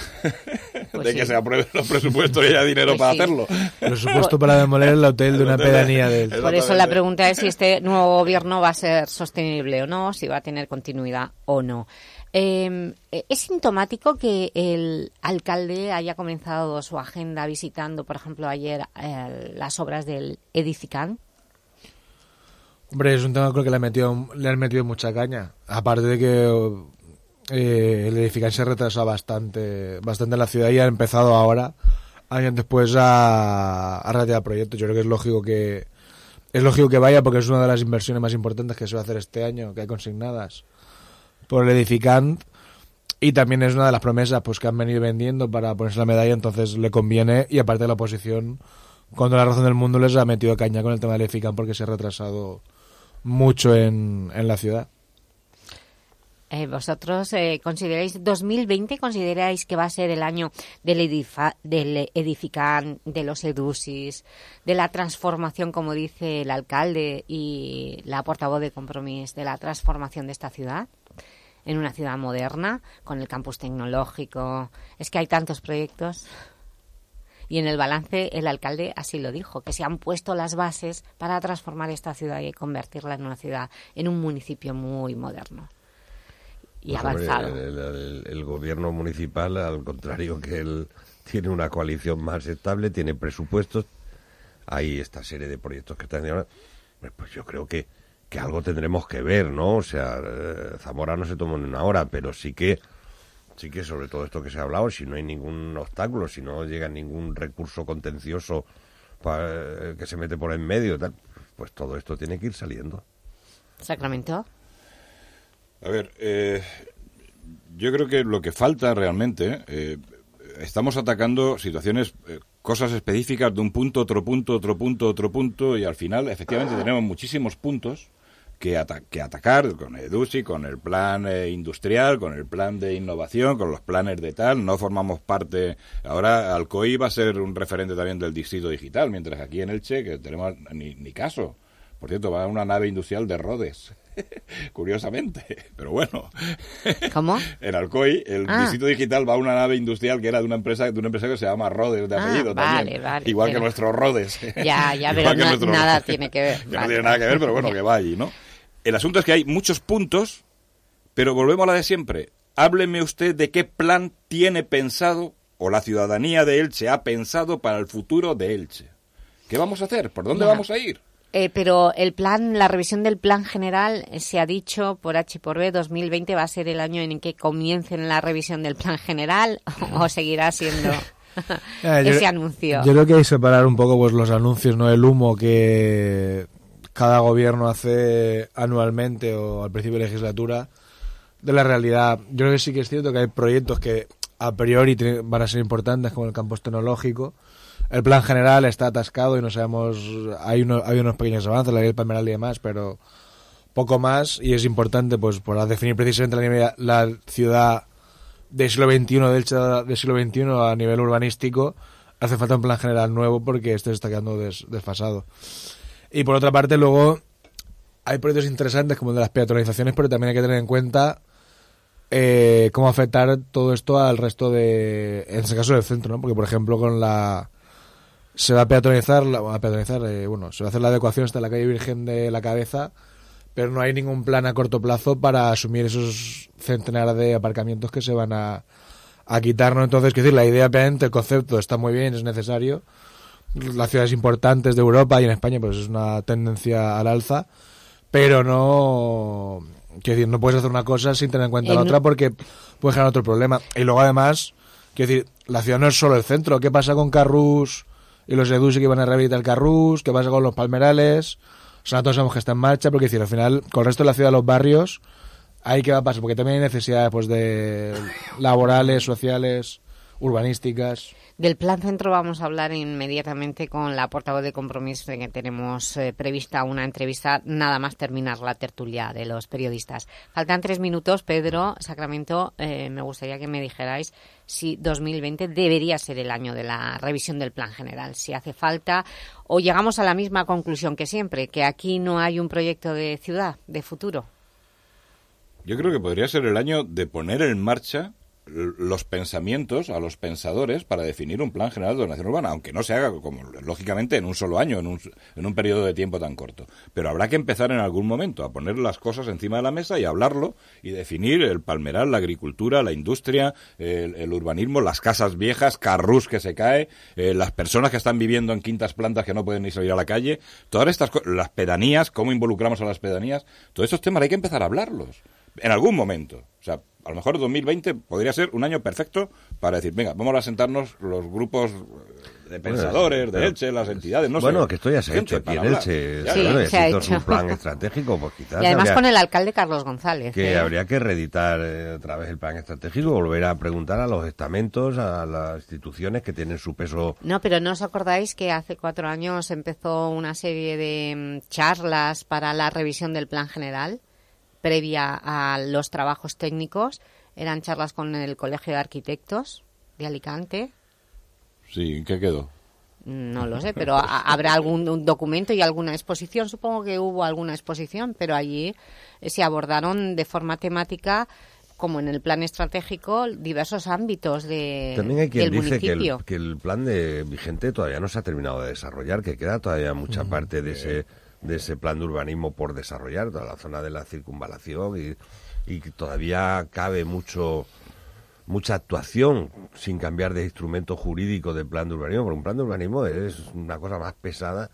Pues de sí. que se aprueben los presupuestos y haya dinero Pues para sí. hacerlo. Presupuesto para demoler el hotel de una de- pedanía de Por eso la pregunta es si este nuevo gobierno va a ser sostenible o no, si va a tener continuidad o no. Eh, ¿Es sintomático que el alcalde haya comenzado su agenda visitando, por ejemplo, ayer eh, las obras del Edifican? Hombre, es un tema creo que le, ha metido, le han metido mucha caña. Aparte de que eh, el edificante se retrasa bastante, bastante en la ciudad y ha empezado ahora, años después, a, a realizar proyectos. Yo creo que es lógico que es lógico que vaya porque es una de las inversiones más importantes que se va a hacer este año, que hay consignadas por el edificante. Y también es una de las promesas pues que han venido vendiendo para ponerse la medalla, entonces le conviene. Y aparte la oposición, cuando la razón del mundo les ha metido caña con el tema del edificante porque se ha retrasado mucho en, en la ciudad. Eh, ¿Vosotros eh, consideráis 2020 consideráis que va a ser el año del, edifa, del de los Edusis, de la transformación, como dice el alcalde y la portavoz de Compromís, de la transformación de esta ciudad? En una ciudad moderna, con el campus tecnológico. Es que hay tantos proyectos. Y en el balance el alcalde así lo dijo, que se han puesto las bases para transformar esta ciudad y convertirla en una ciudad, en un municipio muy moderno y Pues, avanzado. el, el- el gobierno municipal, al contrario que él, tiene una coalición más estable, tiene presupuestos, hay esta serie de proyectos que están ahora. Pues, pues yo creo que, que algo tendremos que ver, ¿no? O sea, eh, Zamora no se tomó en una hora, pero sí que sí que sobre todo esto que se ha hablado, si no hay ningún obstáculo, si no llega ningún recurso contencioso eh, que se mete por en medio, tal, pues todo esto tiene que ir saliendo. Sacramento. A ver, eh, yo creo que lo que falta realmente, eh, estamos atacando situaciones, eh, cosas específicas de un punto, otro punto, otro punto, otro punto, y al final, efectivamente, tenemos muchísimos puntos que, ata- que atacar con EDUSI, con el plan eh, industrial, con el plan de innovación, con los planes de tal. No formamos parte. Ahora Alcoy va a ser un referente también del distrito digital, mientras aquí en Elche, que tenemos ni, ni caso. Por cierto, va a una nave industrial de Rhodes. Curiosamente, pero bueno. ¿Cómo? En Alcoy, el Ah. distrito digital va a una nave industrial que era de una empresa de una empresa que se llama Rhodes de Ah, apellido vale, también. vale, Igual que nuestro Rhodes. Ya, ya, Igual pero que na- nuestro nada tiene que ver. Que no tiene nada que ver, pero bueno, que va allí, ¿no? El asunto es que hay muchos puntos, pero volvemos a la de siempre. Hábleme usted de qué plan tiene pensado o la ciudadanía de Elche ha pensado para el futuro de Elche. ¿Qué vamos a hacer? ¿Por dónde Ya. vamos a ir? Eh, pero el plan, la revisión del plan general, eh, se ha dicho por H y por B, 2020 va a ser el año en que comiencen la revisión del plan general o seguirá siendo yo- ese anuncio. Yo creo que hay que separar un poco pues los anuncios, no el humo que cada gobierno hace anualmente o al principio de legislatura de la realidad. Yo creo que sí que es cierto que hay proyectos que a priori van a ser importantes como el campus tecnológico. El plan general está atascado y no sabemos, hay, uno- hay unos pequeños avances, la ley del Palmeral y demás, pero poco más y es importante pues para definir precisamente la, la ciudad del siglo XXI, del del siglo XXI a nivel urbanístico, hace falta un plan general nuevo porque este está quedando des- desfasado. Y por otra parte, luego hay proyectos interesantes como el de las peatonalizaciones, pero también hay que tener en cuenta eh, cómo afectar todo esto al resto de, en este caso del centro, ¿no? Porque, por ejemplo, con la se va a peatonalizar, la- a peatonalizar, eh, bueno, se va a hacer la adecuación hasta la calle Virgen de la Cabeza, pero no hay ningún plan a corto plazo para asumir esos centenares de aparcamientos que se van a, a quitar, ¿no? Entonces, quiero decir, la idea, obviamente, el concepto está muy bien, es necesario. Las ciudades importantes de Europa y en España, pues es una tendencia al alza, pero no... Quiero decir, no puedes hacer una cosa sin tener en cuenta la otra porque puede generar otro problema. Y luego, además, quiero decir, la ciudad no es solo el centro. ¿Qué pasa con Carrús y los Edusi que van a rehabilitar Carrús? ¿Qué pasa con los Palmerales? O sea, todos sabemos que está en marcha, porque decir, al final, con el resto de la ciudad, los barrios, ahí qué va a pasar, porque también hay necesidades pues, de laborales, sociales, urbanísticas. Del plan centro vamos a hablar inmediatamente con la portavoz de compromiso que tenemos eh, prevista una entrevista nada más terminar la tertulia de los periodistas. Faltan tres minutos, Pedro Sacramento. eh, me gustaría que me dijerais si 2020 debería ser el año de la revisión del plan general, si hace falta o llegamos a la misma conclusión que siempre, que aquí no hay un proyecto de ciudad, de futuro. Yo creo que podría ser el año de poner en marcha los pensamientos a los pensadores para definir un plan general de ordenación urbana, aunque no se haga como lógicamente en un solo año, en un, en un periodo de tiempo tan corto. Pero habrá que empezar en algún momento a poner las cosas encima de la mesa y hablarlo y definir el palmeral, la agricultura, la industria, el, el urbanismo, las casas viejas, carrús que se cae, eh, las personas que están viviendo en quintas plantas que no pueden ni salir a la calle, todas estas cosas, las pedanías, cómo involucramos a las pedanías, todos estos temas hay que empezar a hablarlos en algún momento. O sea, a lo mejor 2020 podría ser un año perfecto para decir, venga, vamos a sentarnos los grupos de pensadores, de Elche, las entidades, no bueno, sé. que esto ya se ha hecho aquí en. Elche. Ya, Sí, bueno, se ha esto es hecho. un plan estratégico, pues quizás Y además habría- con el alcalde Carlos González. que ¿eh? habría que reeditar eh, otra vez el plan estratégico, volver a preguntar a los estamentos, a las instituciones que tienen su peso. No, pero ¿no os acordáis que hace cuatro años empezó una serie de mm, charlas para la revisión del plan general previa a los trabajos técnicos? Eran charlas con el Colegio de Arquitectos de Alicante. Sí, ¿en qué quedó? No lo sé, pero ha- habrá algún un documento y alguna exposición. Supongo que hubo alguna exposición, pero allí eh, se abordaron de forma temática, como en el plan estratégico, diversos ámbitos de, También hay quien del dice que el, que el plan de vigente todavía no se ha terminado de desarrollar, que queda todavía mucha parte de ese de ese plan de urbanismo por desarrollar, toda la zona de la circunvalación y, y que todavía cabe mucho mucha actuación sin cambiar de instrumento jurídico del plan de urbanismo, porque un plan de urbanismo es una cosa más pesada,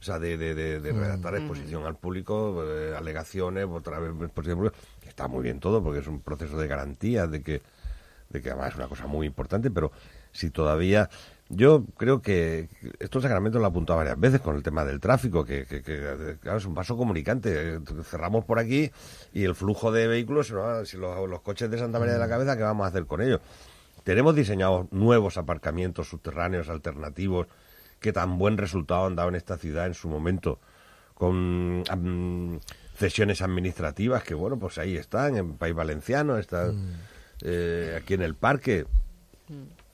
o sea, de, de, de, de redactar exposición al público, eh, alegaciones, otra vez exposición al público, que está muy bien todo, porque es un proceso de garantía de que, de que además es una cosa muy importante, pero si todavía... Yo creo que estos sacramentos lo he apuntado varias veces con el tema del tráfico, que, que- que, claro, es un paso comunicante. Cerramos por aquí y el flujo de vehículos, si, no- si los, los coches de Santa María de la Cabeza, ¿qué vamos a hacer con ellos? Tenemos diseñados nuevos aparcamientos subterráneos alternativos que tan buen resultado han dado en esta ciudad en su momento, con cesiones administrativas que, bueno, pues ahí están, en País Valenciano, están eh, aquí en el parque.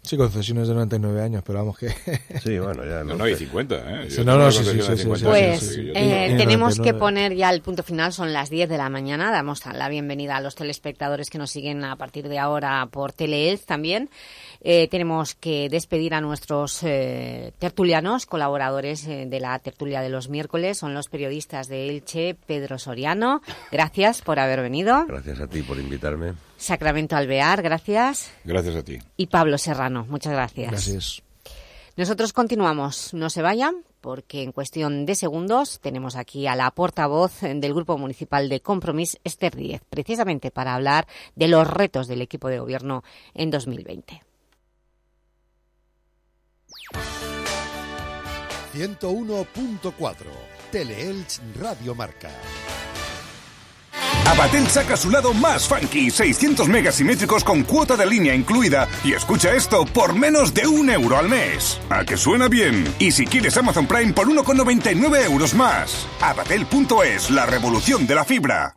Sí, concesiones de 99 años, pero vamos que... Sí, bueno, ya No, no, y 50, ¿eh? No, no, sí, sí, sí, sí, 50 sí, Pues eh, y tenemos 99. que poner ya el punto final, son las 10 de la mañana, damos la bienvenida a los telespectadores que nos siguen a partir de ahora por Teleelch también. Eh, tenemos que despedir a nuestros eh, tertulianos, colaboradores eh, de la tertulia de los miércoles, son los periodistas de Elche, Pedro Soriano, gracias por haber venido, Gracias a ti por invitarme. Sacramento Alvear, gracias, Gracias a ti. y Pablo Serrano, muchas gracias. Gracias. Nosotros continuamos, no se vayan, porque en cuestión de segundos tenemos aquí a la portavoz del Grupo Municipal de Compromís, Esther Díez, precisamente para hablar de los retos del equipo de gobierno en 2020. 101.4 Teleelch Radio Marca. Abatel saca su lado más funky, 600 megas simétricos con cuota de línea incluida. Y escucha esto por menos de un euro al mes. ¿A que suena bien? Y si quieres Amazon Prime por 1,99 euros más. Abatel.es, la revolución de la fibra.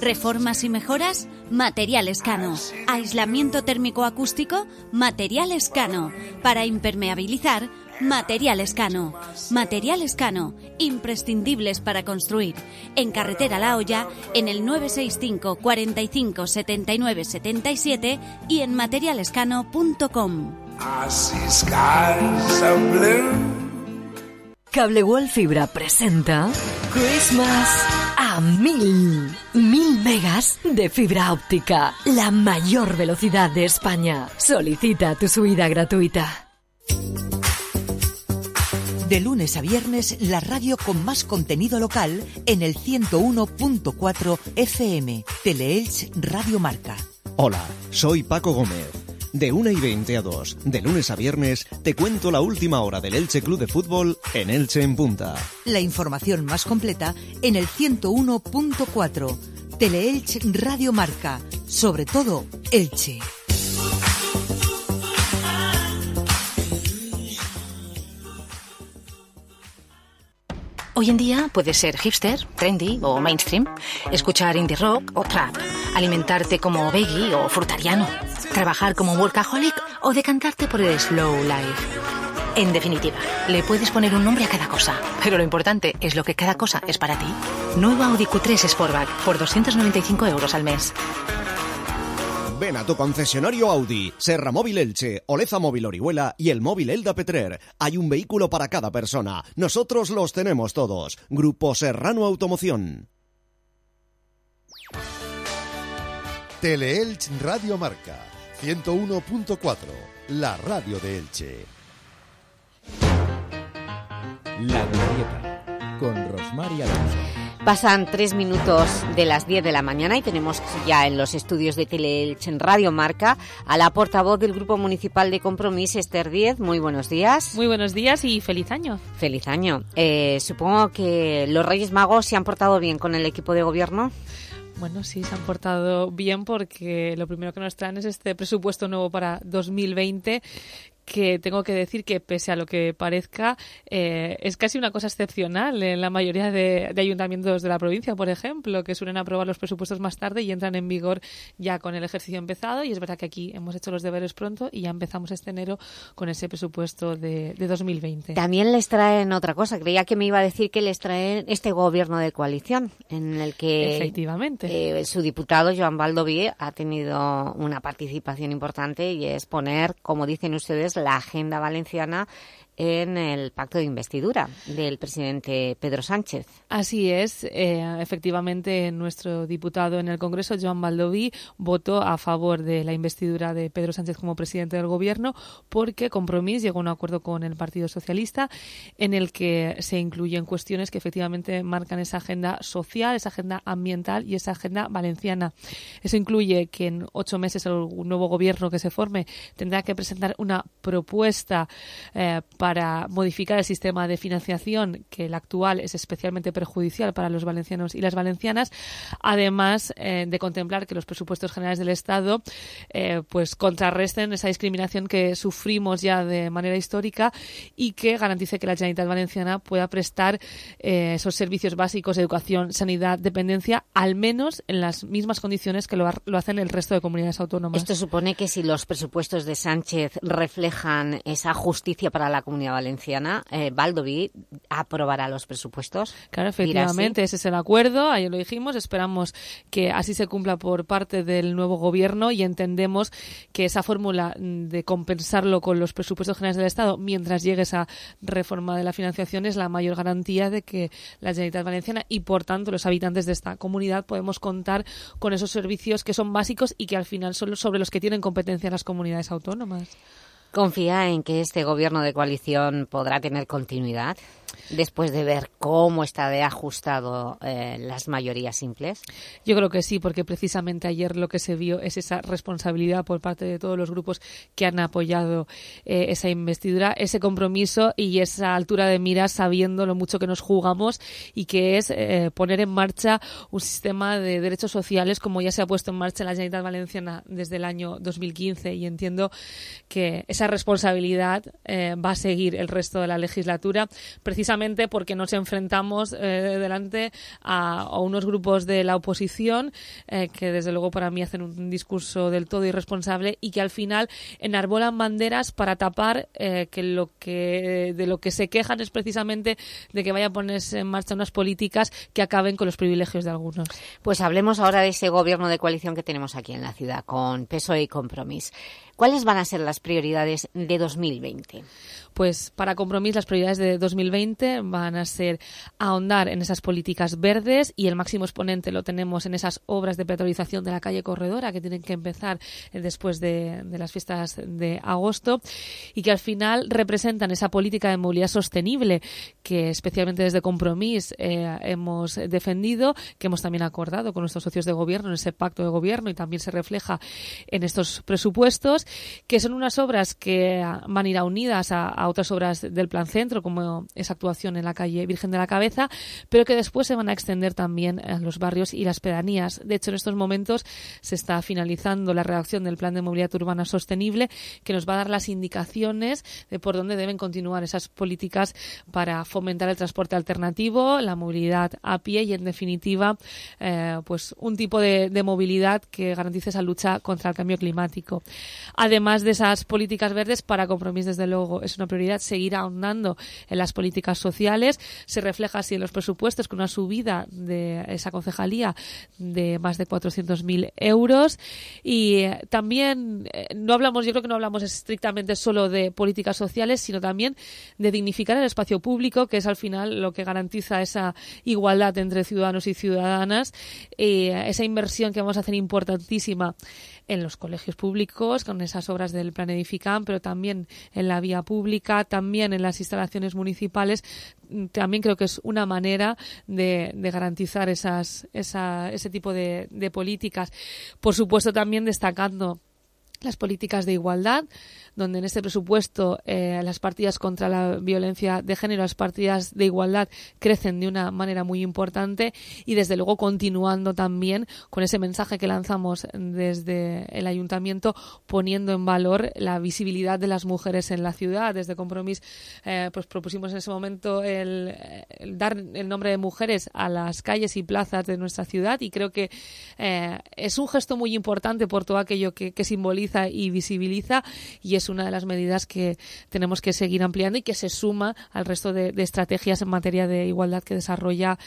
Reformas y mejoras, Material Escano. Aislamiento térmico acústico, Material Escano. Para impermeabilizar, Material Escano. Material Escano, imprescindibles para construir. En Carretera La Hoya, en el 965 45 79 77 y en materialescano.com. Cable World Fibra presenta Christmas a mil. Mil megas de fibra óptica. La mayor velocidad de España. Solicita tu subida gratuita. De lunes a viernes, la radio con más contenido local en el 101.4 FM. Teleelch Radio Marca. Hola, soy Paco Gómez. De 1 y 20 a 2, de lunes a viernes, te cuento la última hora del Elche Club de Fútbol en Elche en Punta. La información más completa en el 101.4. Teleelch Radio Marca. Sobre todo, Elche. Hoy en día puedes ser hipster, trendy o mainstream, escuchar indie rock o trap, alimentarte como veggie o frutariano, trabajar como workaholic o decantarte por el slow life. En definitiva, le puedes poner un nombre a cada cosa, pero lo importante es lo que cada cosa es para ti. Nuevo Audi Q3 Sportback por 295 euros al mes. Ven a tu concesionario Audi, Serra Móvil Elche, Oleza Móvil Orihuela y el móvil Elda Petrer. Hay un vehículo para cada persona. Nosotros los tenemos todos. Grupo Serrano Automoción. Teleelch Radio Marca 101.4, la radio de Elche. La Glorieta, con Rosmar y Alonso. Pasan tres minutos de las 10 de la mañana y tenemos ya en los estudios de Teleelch en Radio Marca a la portavoz del Grupo Municipal de Compromís, Esther Díez. Muy buenos días. Muy buenos días y feliz año. Feliz año. Eh, supongo que los Reyes Magos se han portado bien con el equipo de gobierno. Bueno, sí, se han portado bien porque lo primero que nos traen es este presupuesto nuevo para 2020 que tengo que decir que pese a lo que parezca eh, es casi una cosa excepcional en la mayoría de, de, ayuntamientos de la provincia, por ejemplo, que suelen aprobar los presupuestos más tarde y entran en vigor ya con el ejercicio empezado. Y es verdad que aquí hemos hecho los deberes pronto y ya empezamos este enero con ese presupuesto de, de 2020. También les traen otra cosa, creía que me iba a decir que les traen este gobierno de coalición en el que efectivamente. eh, su diputado Joan Baldoví ha tenido una participación importante y es poner, como dicen ustedes, la agenda valenciana en el pacto de investidura del presidente Pedro Sánchez. Así es. Eh, efectivamente, nuestro diputado en el Congreso, Joan Baldoví, votó a favor de la investidura de Pedro Sánchez como presidente del Gobierno porque Compromís llegó a un acuerdo con el Partido Socialista en el que se incluyen cuestiones que efectivamente marcan esa agenda social, esa agenda ambiental y esa agenda valenciana. Eso incluye que en ocho meses el nuevo Gobierno que se forme tendrá que presentar una propuesta eh, para modificar el sistema de financiación, que el actual es especialmente perjudicial para los valencianos y las valencianas, además eh, de contemplar que los presupuestos generales del Estado eh, pues contrarresten esa discriminación que sufrimos ya de manera histórica y que garantice que la Generalitat Valenciana pueda prestar eh, esos servicios básicos, educación, sanidad, dependencia, al menos en las mismas condiciones que lo, lo hacen el resto de comunidades autónomas. Esto supone que si los presupuestos de Sánchez reflejan esa justicia para la comunidad valenciana, eh, Baldoví aprobará los presupuestos. Claro, efectivamente, ese es el acuerdo, ayer lo dijimos, esperamos que así se cumpla por parte del nuevo gobierno y entendemos que esa fórmula de compensarlo con los presupuestos generales del Estado mientras llegue esa reforma de la financiación es la mayor garantía de que la Generalitat Valenciana y por tanto los habitantes de esta comunidad podemos contar con esos servicios que son básicos y que al final son sobre los que tienen competencia las comunidades autónomas. ¿Confía en que este gobierno de coalición podrá tener continuidad después de ver cómo está de ajustado eh, las mayorías simples? Yo creo que sí, porque precisamente ayer lo que se vio es esa responsabilidad por parte de todos los grupos que han apoyado eh, esa investidura, ese compromiso y esa altura de miras sabiendo lo mucho que nos jugamos y que es eh, poner en marcha un sistema de derechos sociales como ya se ha puesto en marcha en la Generalitat Valenciana desde el año 2015 y entiendo que esa responsabilidad va a seguir el resto de la legislatura porque nos enfrentamos eh, delante a, unos grupos de la oposición eh, que desde luego para mí hacen un discurso del todo irresponsable y que al final enarbolan banderas para tapar eh, que lo que de lo que se quejan es precisamente de que vaya a ponerse en marcha unas políticas que acaben con los privilegios de algunos. Pues hablemos ahora de ese gobierno de coalición que tenemos aquí en la ciudad, con PSOE y Compromís. ¿Cuáles van a ser las prioridades de 2020? Pues para Compromís las prioridades de 2020 van a ser ahondar en esas políticas verdes y el máximo exponente lo tenemos en esas obras de petrolización de la calle Corredora que tienen que empezar eh, después de, las fiestas de agosto y que al final representan esa política de movilidad sostenible que especialmente desde Compromís eh, hemos defendido, que hemos también acordado con nuestros socios de gobierno en ese pacto de gobierno y también se refleja en estos presupuestos, que son unas obras que van a ir unidas a, a otras obras del Plan Centro, como esa actuación en la calle Virgen de la Cabeza, pero que después se van a extender también a los barrios y las pedanías. De hecho, en estos momentos se está finalizando la redacción del Plan de Movilidad Urbana Sostenible, que nos va a dar las indicaciones de por dónde deben continuar esas políticas para fomentar el transporte alternativo, la movilidad a pie y, en definitiva, eh, pues un tipo de movilidad que garantice esa lucha contra el cambio climático. Además de esas políticas verdes, para Compromís, desde luego, es una prioridad seguir ahondando en las políticas sociales. Se refleja así en los presupuestos con una subida de esa concejalía de más de 400.000 euros. Y eh, también eh, no hablamos, yo creo que no hablamos estrictamente solo de políticas sociales, sino también de dignificar el espacio público, que es al final lo que garantiza esa igualdad entre ciudadanos y ciudadanas. Eh, esa inversión que vamos a hacer importantísima en los colegios públicos, con esas obras del Plan Edificam, pero también en la vía pública, también en las instalaciones municipales. Mm, También creo que es una manera de, de garantizar esas, esa, ese tipo de, de políticas. Por supuesto, también destacando las políticas de igualdad, donde en este presupuesto eh, las partidas contra la violencia de género, las partidas de igualdad crecen de una manera muy importante y desde luego continuando también con ese mensaje que lanzamos desde el ayuntamiento poniendo en valor la visibilidad de las mujeres en la ciudad. Desde Compromís eh, pues propusimos en ese momento el, dar el nombre de mujeres a las calles y plazas de nuestra ciudad y creo que eh, es un gesto muy importante por todo aquello que, que simboliza y visibiliza y es una de las medidas que tenemos que seguir ampliando y que se suma al resto de, estrategias en materia de igualdad que desarrolla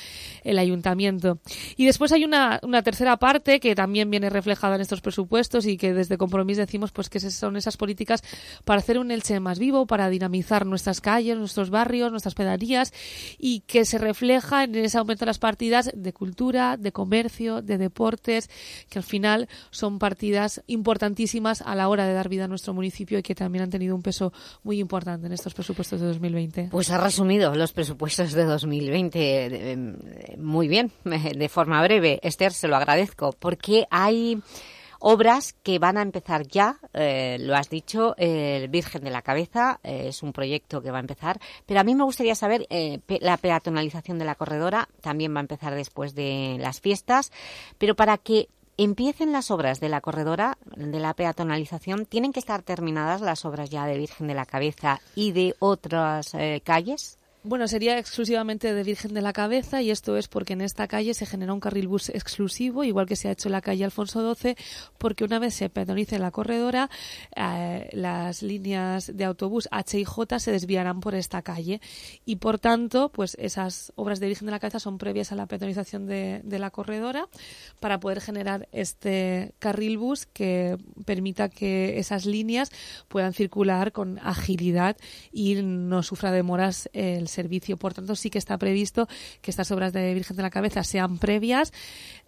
el ayuntamiento. Y después hay una, una tercera parte que también viene reflejada en estos presupuestos y que desde Compromís decimos pues que son esas políticas para hacer un Elche más vivo, para dinamizar nuestras calles, nuestros barrios, nuestras pedanías y que se refleja en ese aumento de las partidas de cultura, de comercio, de deportes, que al final son partidas importantísimas a la hora de dar vida a nuestro municipio y que también han tenido un peso muy importante en estos presupuestos de 2020. Pues ha resumido los presupuestos de 2020 de- de- muy bien, de forma breve. Esther, se lo agradezco, porque hay obras que van a empezar ya, eh, lo has dicho, el Virgen de la Cabeza eh, es un proyecto que va a empezar, pero a mí me gustaría saber, eh, la peatonalización de la corredora también va a empezar después de las fiestas, pero para que empiecen las obras de la corredora, de la peatonalización, ¿tienen que estar terminadas las obras ya de Virgen de la Cabeza y de otras eh, calles? Bueno, sería exclusivamente de Virgen de la Cabeza y esto es porque en esta calle se genera un carril bus exclusivo, igual que se ha hecho en la calle Alfonso XII, porque una vez se peatonice la corredora, eh, las líneas de autobús H y J se desviarán por esta calle. Y por tanto, pues esas obras de Virgen de la Cabeza son previas a la peatonización de, de la corredora para poder generar este carril bus que permita que esas líneas puedan circular con agilidad y no sufra demoras el servicio. Por tanto, sí que está previsto que estas obras de Virgen de la Cabeza sean previas.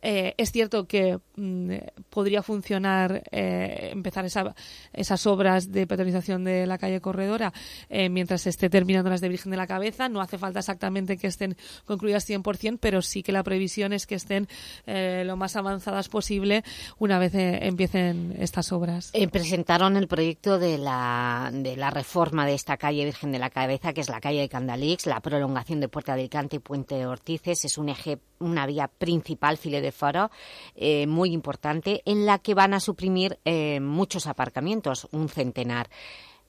Eh, es cierto que mm, podría funcionar, eh, empezar esa- esas obras de peatonalización de la calle Corredora eh, mientras esté terminando las de Virgen de la Cabeza. No hace falta exactamente que estén concluidas 100%, pero sí que la previsión es que estén eh, lo más avanzadas posible una vez eh, empiecen estas obras. Eh, presentaron el proyecto de la, reforma de esta calle Virgen de la Cabeza, que es la calle de Candalix, la prolongación de Puerta de Alicante y Puente de Ortices. Es un eje, una vía principal, file foro, eh, muy importante, en la que van a suprimir eh, muchos aparcamientos, un centenar.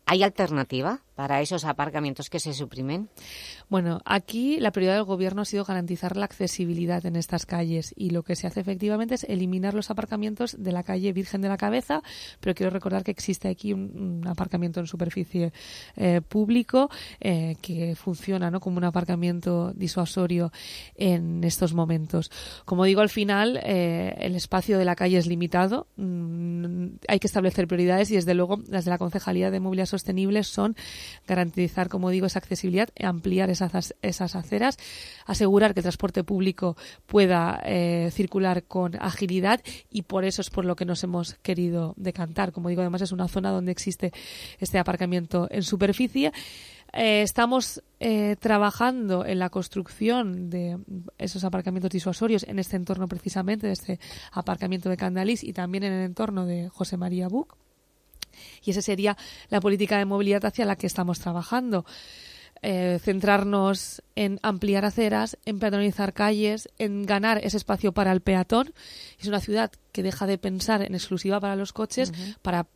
¿Hay alternativa para esos aparcamientos que se suprimen? Bueno, aquí la prioridad del gobierno ha sido garantizar la accesibilidad en estas calles y lo que se hace efectivamente es eliminar los aparcamientos de la calle Virgen de la Cabeza, pero quiero recordar que existe aquí un, aparcamiento en superficie eh, público eh, que funciona como un aparcamiento disuasorio en estos momentos. Como digo, al final eh, el espacio de la calle es limitado, mm, hay que establecer prioridades y desde luego las de la Concejalía de Movilidad Sostenible son garantizar, como digo, esa accesibilidad, ampliar esas, esas aceras, asegurar que el transporte público pueda eh, circular con agilidad y por eso es por lo que nos hemos querido decantar. Como digo, además es una zona donde existe este aparcamiento en superficie. Eh, estamos eh, trabajando en la construcción de esos aparcamientos disuasorios en este entorno precisamente, de este aparcamiento de Candalís y también en el entorno de José María Buc. Y esa sería la política de movilidad hacia la que estamos trabajando. Eh, centrarnos en ampliar aceras, en peatonalizar calles, en ganar ese espacio para el peatón. Es una ciudad que deja de pensar en exclusiva para los coches para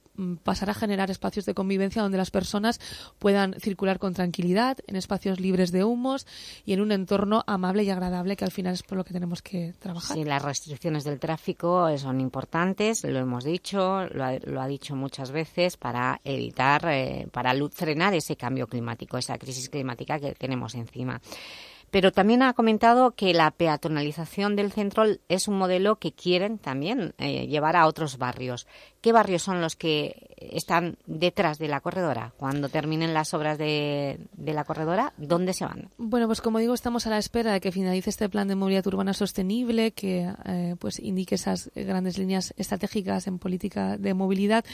pasar a generar espacios de convivencia donde las personas puedan circular con tranquilidad, en espacios libres de humos y en un entorno amable y agradable que al final es por lo que tenemos que trabajar. Sí, las restricciones del tráfico son importantes, lo hemos dicho, lo ha, lo ha dicho muchas veces, para evitar, eh, para frenar ese cambio climático, esa crisis climática que tenemos encima. Pero también ha comentado que la peatonalización del centro es un modelo que quieren también eh, llevar a otros barrios. ¿Qué barrios son los que están detrás de la corredora? Cuando terminen las obras de, la corredora, ¿dónde se van? Bueno, pues como digo, estamos a la espera de que finalice este plan de movilidad urbana sostenible que eh, pues indique esas grandes líneas estratégicas en política de movilidad.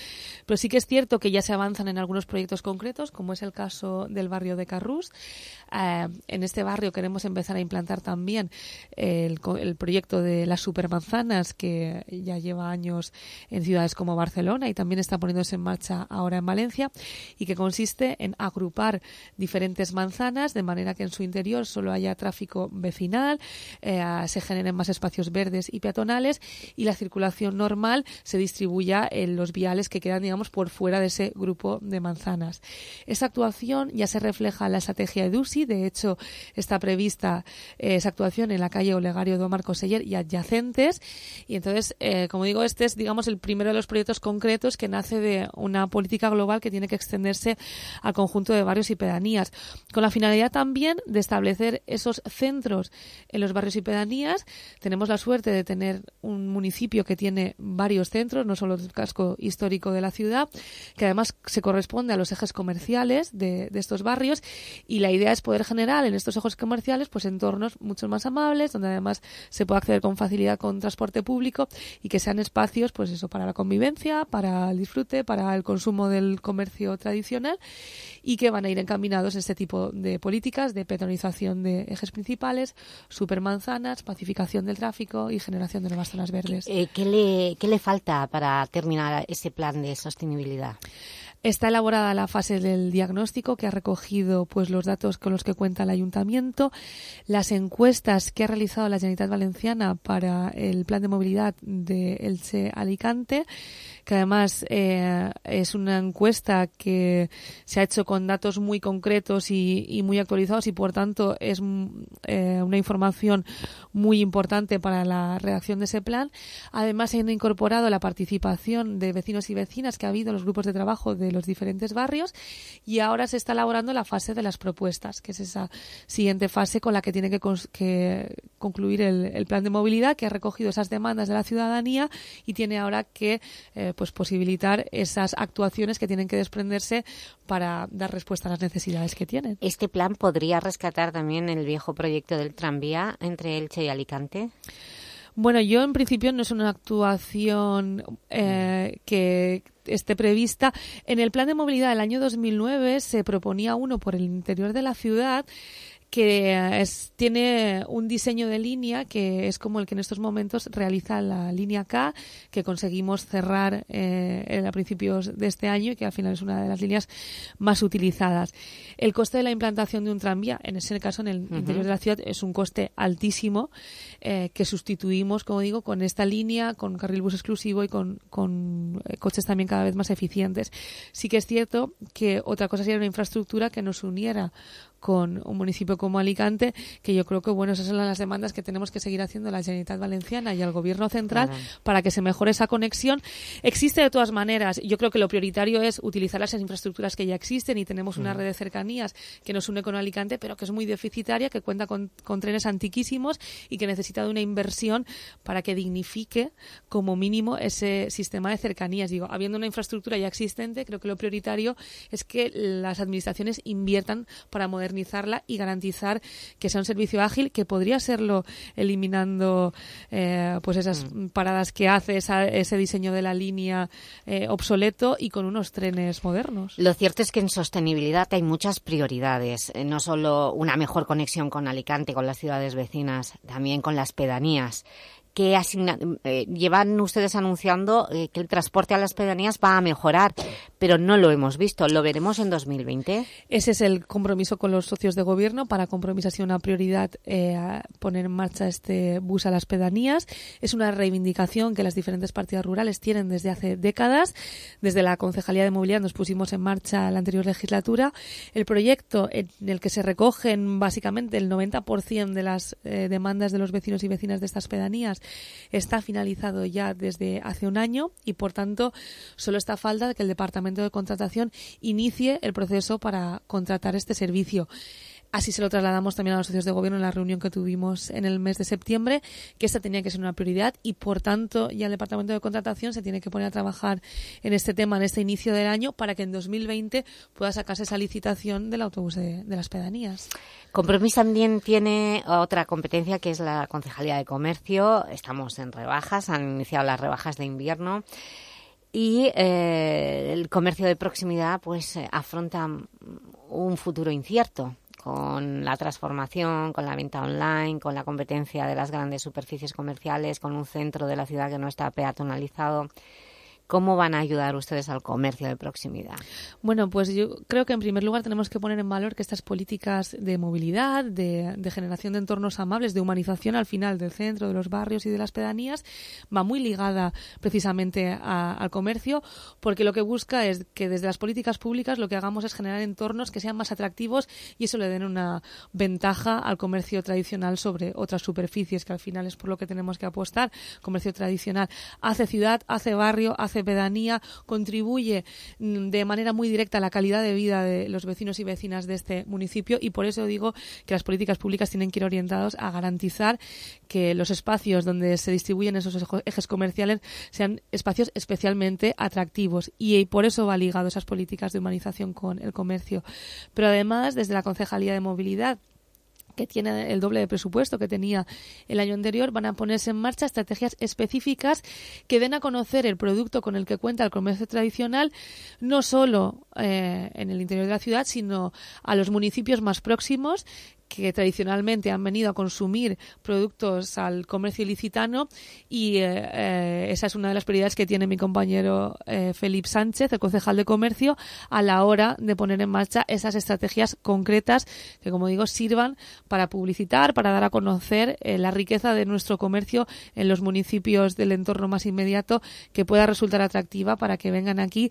Pero sí que es cierto que ya se avanzan en algunos proyectos concretos, como es el caso del barrio de Carrús. Eh, en este barrio queremos empezar a implantar también el, el proyecto de las supermanzanas que ya lleva años en ciudades como Barcelona y también está poniéndose en marcha ahora en Valencia y que consiste en agrupar diferentes manzanas de manera que en su interior solo haya tráfico vecinal, eh, se generen más espacios verdes y peatonales y la circulación normal se distribuya en los viales que quedan, digamos, por fuera de ese grupo de manzanas. Esta actuación ya se refleja en la estrategia EDUSI, de hecho está prevista eh, esa actuación en la calle Olegario de Omar Coseller y adyacentes y entonces, eh, como digo, este es, digamos, el primero de los proyectos concretos que nace de una política global que tiene que extenderse al conjunto de barrios y pedanías, con la finalidad también de establecer esos centros en los barrios y pedanías. Tenemos la suerte de tener un municipio que tiene varios centros, no solo el casco histórico de la ciudad, que además se corresponde a los ejes comerciales de, estos barrios y la idea es poder generar en estos ejes comerciales pues entornos mucho más amables, donde además se pueda acceder con facilidad con transporte público y que sean espacios pues eso para la convivencia, para el disfrute, para el consumo del comercio tradicional y que van a ir encaminados en este tipo de políticas de peatonalización de ejes principales, supermanzanas, pacificación del tráfico y generación de nuevas zonas verdes. Eh, ¿qué, ¿Qué le falta para terminar ese plan de sostenibilidad? Está elaborada la fase del diagnóstico que ha recogido pues los datos con los que cuenta el ayuntamiento, las encuestas que ha realizado la Generalitat Valenciana para el plan de movilidad de Elche Alicante, que además eh, es una encuesta que se ha hecho con datos muy concretos y, muy actualizados y por tanto es mm, eh, una información muy importante para la redacción de ese plan. Además se han incorporado la participación de vecinos y vecinas que ha habido en los grupos de trabajo de los diferentes barrios y ahora se está elaborando la fase de las propuestas, que es esa siguiente fase con la que tiene que, concluir el, el plan de movilidad que ha recogido esas demandas de la ciudadanía y tiene ahora que eh, pues posibilitar esas actuaciones que tienen que desprenderse para dar respuesta a las necesidades que tienen. ¿Este plan podría rescatar también el viejo proyecto del tranvía entre Elche y Alicante? Bueno, yo en principio no es una actuación eh, que esté prevista. En el plan de movilidad del año 2009 se proponía uno por el interior de la ciudad que es- tiene un diseño de línea que es como el que en estos momentos realiza la línea K, que conseguimos cerrar eh, a principios de este año y que al final es una de las líneas más utilizadas. El coste de la implantación de un tranvía, en ese caso en el interior de la ciudad, es un coste altísimo eh, que sustituimos, como digo, con esta línea, con carril bus exclusivo y con, con, eh, coches también cada vez más eficientes. Sí que es cierto que otra cosa sería una infraestructura que nos uniera con un municipio como Alicante, que yo creo que bueno, esas son las demandas que tenemos que seguir haciendo la Generalitat Valenciana y al Gobierno central para que se mejore esa conexión. Existe de todas maneras, yo creo que lo prioritario es utilizar las infraestructuras que ya existen y tenemos una Mm. red de cercanías que nos une con Alicante, pero que es muy deficitaria, que cuenta con, con trenes antiquísimos y que necesita de una inversión para que dignifique como mínimo ese sistema de cercanías. Digo, habiendo una infraestructura ya existente, creo que lo prioritario es que las administraciones inviertan para modernizarla y garantizar que sea un servicio ágil, que podría serlo eliminando eh, pues esas paradas que hace, esa- ese diseño de la línea eh, obsoleto y con unos trenes modernos. Lo cierto es que en sostenibilidad hay muchas prioridades, eh, no solo una mejor conexión con Alicante, con las ciudades vecinas, también con las pedanías. ¿Qué asigna- eh, llevan ustedes anunciando eh, que el transporte a las pedanías va a mejorar, pero no lo hemos visto. ¿Lo veremos en 2020? Ese es el compromiso con los socios de gobierno. Para compromiso ha sido una prioridad eh, poner en marcha este bus a las pedanías. Es una reivindicación que las diferentes partidas rurales tienen desde hace décadas. Desde la Concejalía de Movilidad nos pusimos en marcha la anterior legislatura. El proyecto en el que se recogen básicamente el 90% de las eh, demandas de los vecinos y vecinas de estas pedanías está finalizado ya desde hace un año y por tanto solo está falta que el Departamento de Contratación inicie el proceso para contratar este servicio. Así se lo trasladamos también a los socios de gobierno en la reunión que tuvimos en el mes de septiembre, que esta tenía que ser una prioridad y, por tanto, ya el Departamento de Contratación se tiene que poner a trabajar en este tema en este inicio del año para que en 2020 pueda sacarse esa licitación del autobús de, las pedanías. Compromís también tiene otra competencia que es la Concejalía de Comercio. Estamos en rebajas, han iniciado las rebajas de invierno y eh, el comercio de proximidad pues eh, afronta un futuro incierto con la transformación, con la venta online, con la competencia de las grandes superficies comerciales, con un centro de la ciudad que no está peatonalizado. ¿Cómo van a ayudar ustedes al comercio de proximidad? Bueno, pues yo creo que en primer lugar tenemos que poner en valor que estas políticas de movilidad, de, de generación de entornos amables, de humanización al final del centro, de los barrios y de las pedanías, va muy ligada precisamente a- al comercio, porque lo que busca es que desde las políticas públicas lo que hagamos es generar entornos que sean más atractivos y eso le den una ventaja al comercio tradicional sobre otras superficies, que al final es por lo que tenemos que apostar. Comercio tradicional hace ciudad, hace barrio, hace pedanía, contribuye mm, de manera muy directa a la calidad de vida de los vecinos y vecinas de este municipio y por eso digo que las políticas públicas tienen que ir orientados a garantizar que los espacios donde se distribuyen esos ejes comerciales sean espacios especialmente atractivos y por eso va ligado esas políticas de humanización con el comercio. Pero además, desde la Concejalía de Movilidad que tiene el doble de presupuesto que tenía el año anterior, van a ponerse en marcha estrategias específicas que den a conocer el producto con el que cuenta el comercio tradicional, no solo eh, en el interior de la ciudad, sino a los municipios más próximos que tradicionalmente han venido a consumir productos al comercio ilicitano y eh, eh, esa es una de las prioridades que tiene mi compañero eh, Felipe Sánchez, el concejal de comercio, a la hora de poner en marcha esas estrategias concretas que, como digo, sirvan para publicitar, para dar a conocer la riqueza de nuestro comercio en los municipios del entorno más inmediato que pueda resultar atractiva para que vengan aquí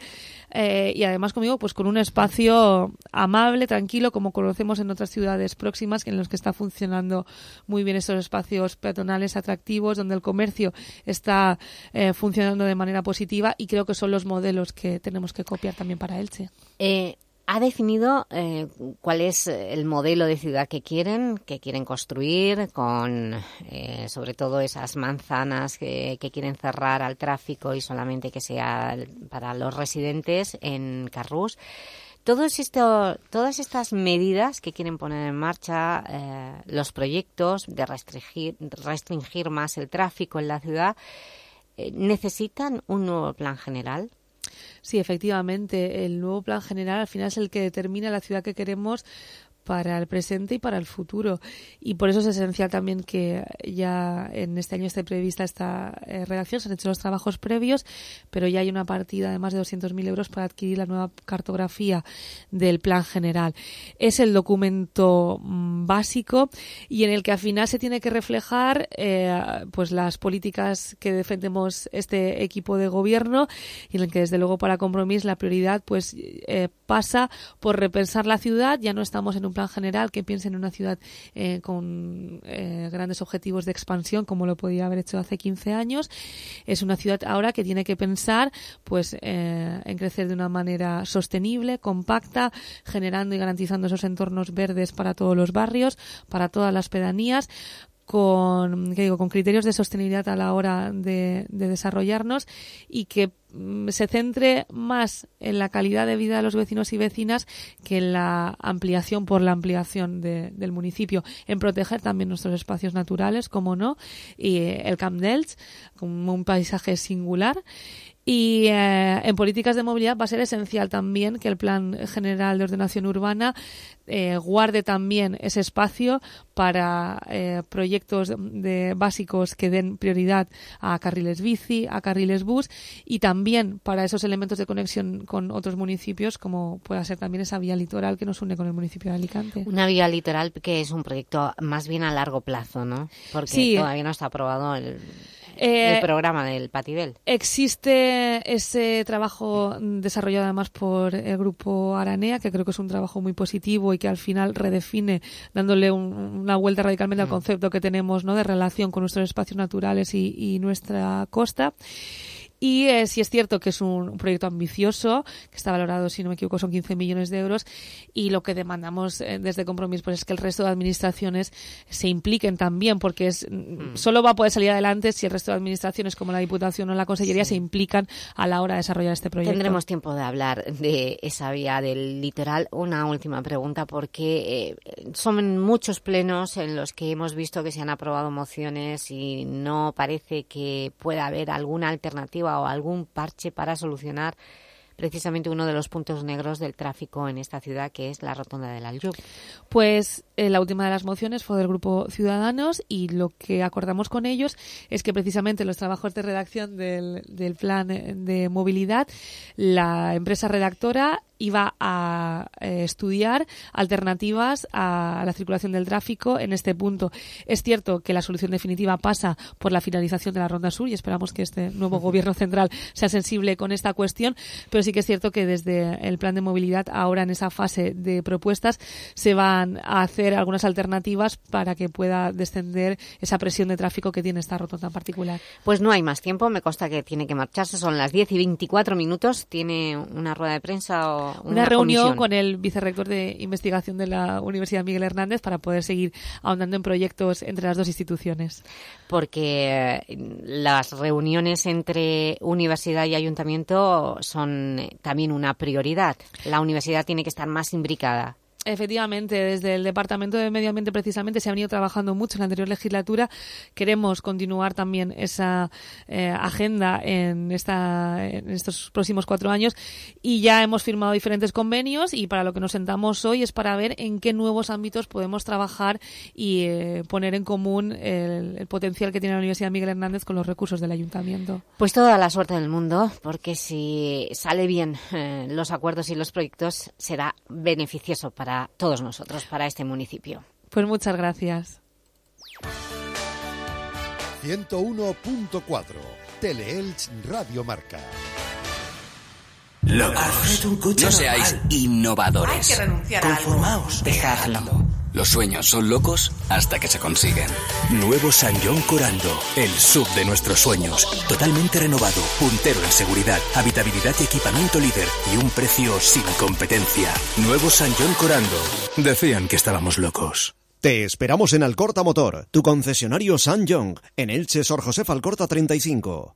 y además, como digo, pues con un espacio amable, tranquilo, como conocemos en otras ciudades próximas en los que está funcionando muy bien estos espacios peatonales atractivos, donde el comercio está eh, funcionando de manera positiva y creo que son los modelos que tenemos que copiar también para Elche. Eh, ¿Ha definido eh, cuál es el modelo de ciudad que quieren, que quieren construir, con eh, sobre todo esas manzanas que, que quieren cerrar al tráfico y solamente que sea para los residentes en Carrús? Todos esto, todas estas medidas que quieren poner en marcha, eh, los proyectos de restringir, restringir más el tráfico en la ciudad, eh, ¿necesitan un nuevo plan general? Sí, efectivamente, el nuevo plan general al final es el que determina la ciudad que queremos para el presente y para el futuro. Y por eso es esencial también que ya en este año esté prevista esta eh, redacción. Se han hecho los trabajos previos, pero ya hay una partida de más de 200.000 euros para adquirir la nueva cartografía del plan general. Es el documento mm, básico y en el que al final se tiene que reflejar eh, pues las políticas que defendemos este equipo de gobierno y en el que desde luego para Compromís la prioridad pues eh, pasa por repensar la ciudad. Ya no estamos en un plan general que piense en una ciudad eh, con eh, grandes objetivos de expansión como lo podía haber hecho hace 15 años. Es una ciudad ahora que tiene que pensar pues eh, en crecer de una manera sostenible, compacta, generando y garantizando esos entornos verdes para todos los barrios, para todas las pedanías con, ¿qué digo? con criterios de sostenibilidad a la hora de, de desarrollarnos y que mm, se centre más en la calidad de vida de los vecinos y vecinas que en la ampliación por la ampliación de- del municipio, en proteger también nuestros espacios naturales, como no, y eh, el Camp d'Elx como un paisaje singular. Y eh, en políticas de movilidad va a ser esencial también que el Plan General de Ordenación Urbana eh, guarde también ese espacio para eh, proyectos de básicos que den prioridad a carriles bici, a carriles bus y también para esos elementos de conexión con otros municipios como pueda ser también esa vía litoral que nos une con el municipio de Alicante. Una vía litoral que es un proyecto más bien a largo plazo, ¿no? Porque Sí. todavía no está aprobado el, Eh, el programa del Patibel. Existe ese trabajo mm, desarrollado además por el grupo Aranea, que creo que es un trabajo muy positivo y que al final redefine, dándole un- una vuelta radicalmente al concepto que tenemos ¿no? de relación con nuestros espacios naturales y, y nuestra costa. Y eh, sí es cierto que es un, un proyecto ambicioso, que está valorado, si no me equivoco, son 15 millones de euros. Y lo que demandamos eh, desde Compromís pues, es que el resto de administraciones se impliquen también, porque es mm, solo va a poder salir adelante si el resto de administraciones, como la Diputación o la Consellería, se implican a la hora de desarrollar este proyecto. Tendremos tiempo de hablar de esa vía del litoral. Una última pregunta, porque eh, son muchos plenos en los que hemos visto que se han aprobado mociones y no parece que pueda haber alguna alternativa o algún parche para solucionar precisamente uno de los puntos negros del tráfico en esta ciudad, que es la rotonda del Aljub. Pues eh, la última de las mociones fue del Grupo Ciudadanos y lo que acordamos con ellos es que precisamente los trabajos de redacción del, del plan de movilidad, la empresa redactora iba a eh, estudiar alternativas a la circulación del tráfico en este punto. Es cierto que la solución definitiva pasa por la finalización de la Ronda Sur y esperamos que este nuevo gobierno central sea sensible con esta cuestión, pero sí que es cierto que desde el plan de movilidad ahora en esa fase de propuestas se van a hacer algunas alternativas para que pueda descender esa presión de tráfico que tiene esta rotonda en particular. Pues no hay más tiempo, me consta que tiene que marcharse, son las 10 y 24 minutos. ¿Tiene una rueda de prensa o una, Una, reunión comisión? con el vicerrector de investigación de la Universidad Miguel Hernández para poder seguir ahondando en proyectos entre las dos instituciones. porque eh, las reuniones entre universidad y ayuntamiento son también una prioridad. La universidad tiene que estar más imbricada. Efectivamente, desde el Departamento de Medio Ambiente precisamente se ha venido trabajando mucho en la anterior legislatura. Queremos continuar también esa eh, agenda en, esta, en estos próximos cuatro años y ya hemos firmado diferentes convenios y para lo que nos sentamos hoy es para ver en qué nuevos ámbitos podemos trabajar y eh, poner en común el, potencial que tiene la Universidad Miguel Hernández con los recursos del Ayuntamiento. Pues toda la suerte del mundo, porque si sale bien eh, los acuerdos y los proyectos, será beneficioso para todos nosotros, para este municipio. Pues muchas gracias. 101.4 Teleelch Radio Marca. Locos. No seáis innovadores. Hay que renunciar a algo. Conformaos. Dejadlo. Los sueños son locos hasta que se consiguen. Nuevo San John Corando, el sub de nuestros sueños. Totalmente renovado, puntero en seguridad, habitabilidad y equipamiento líder y un precio sin competencia. Nuevo San John Corando. Decían que estábamos locos. Te esperamos en Alcorta Motor, tu concesionario San John, en Elche, Sor José Alcorta 35.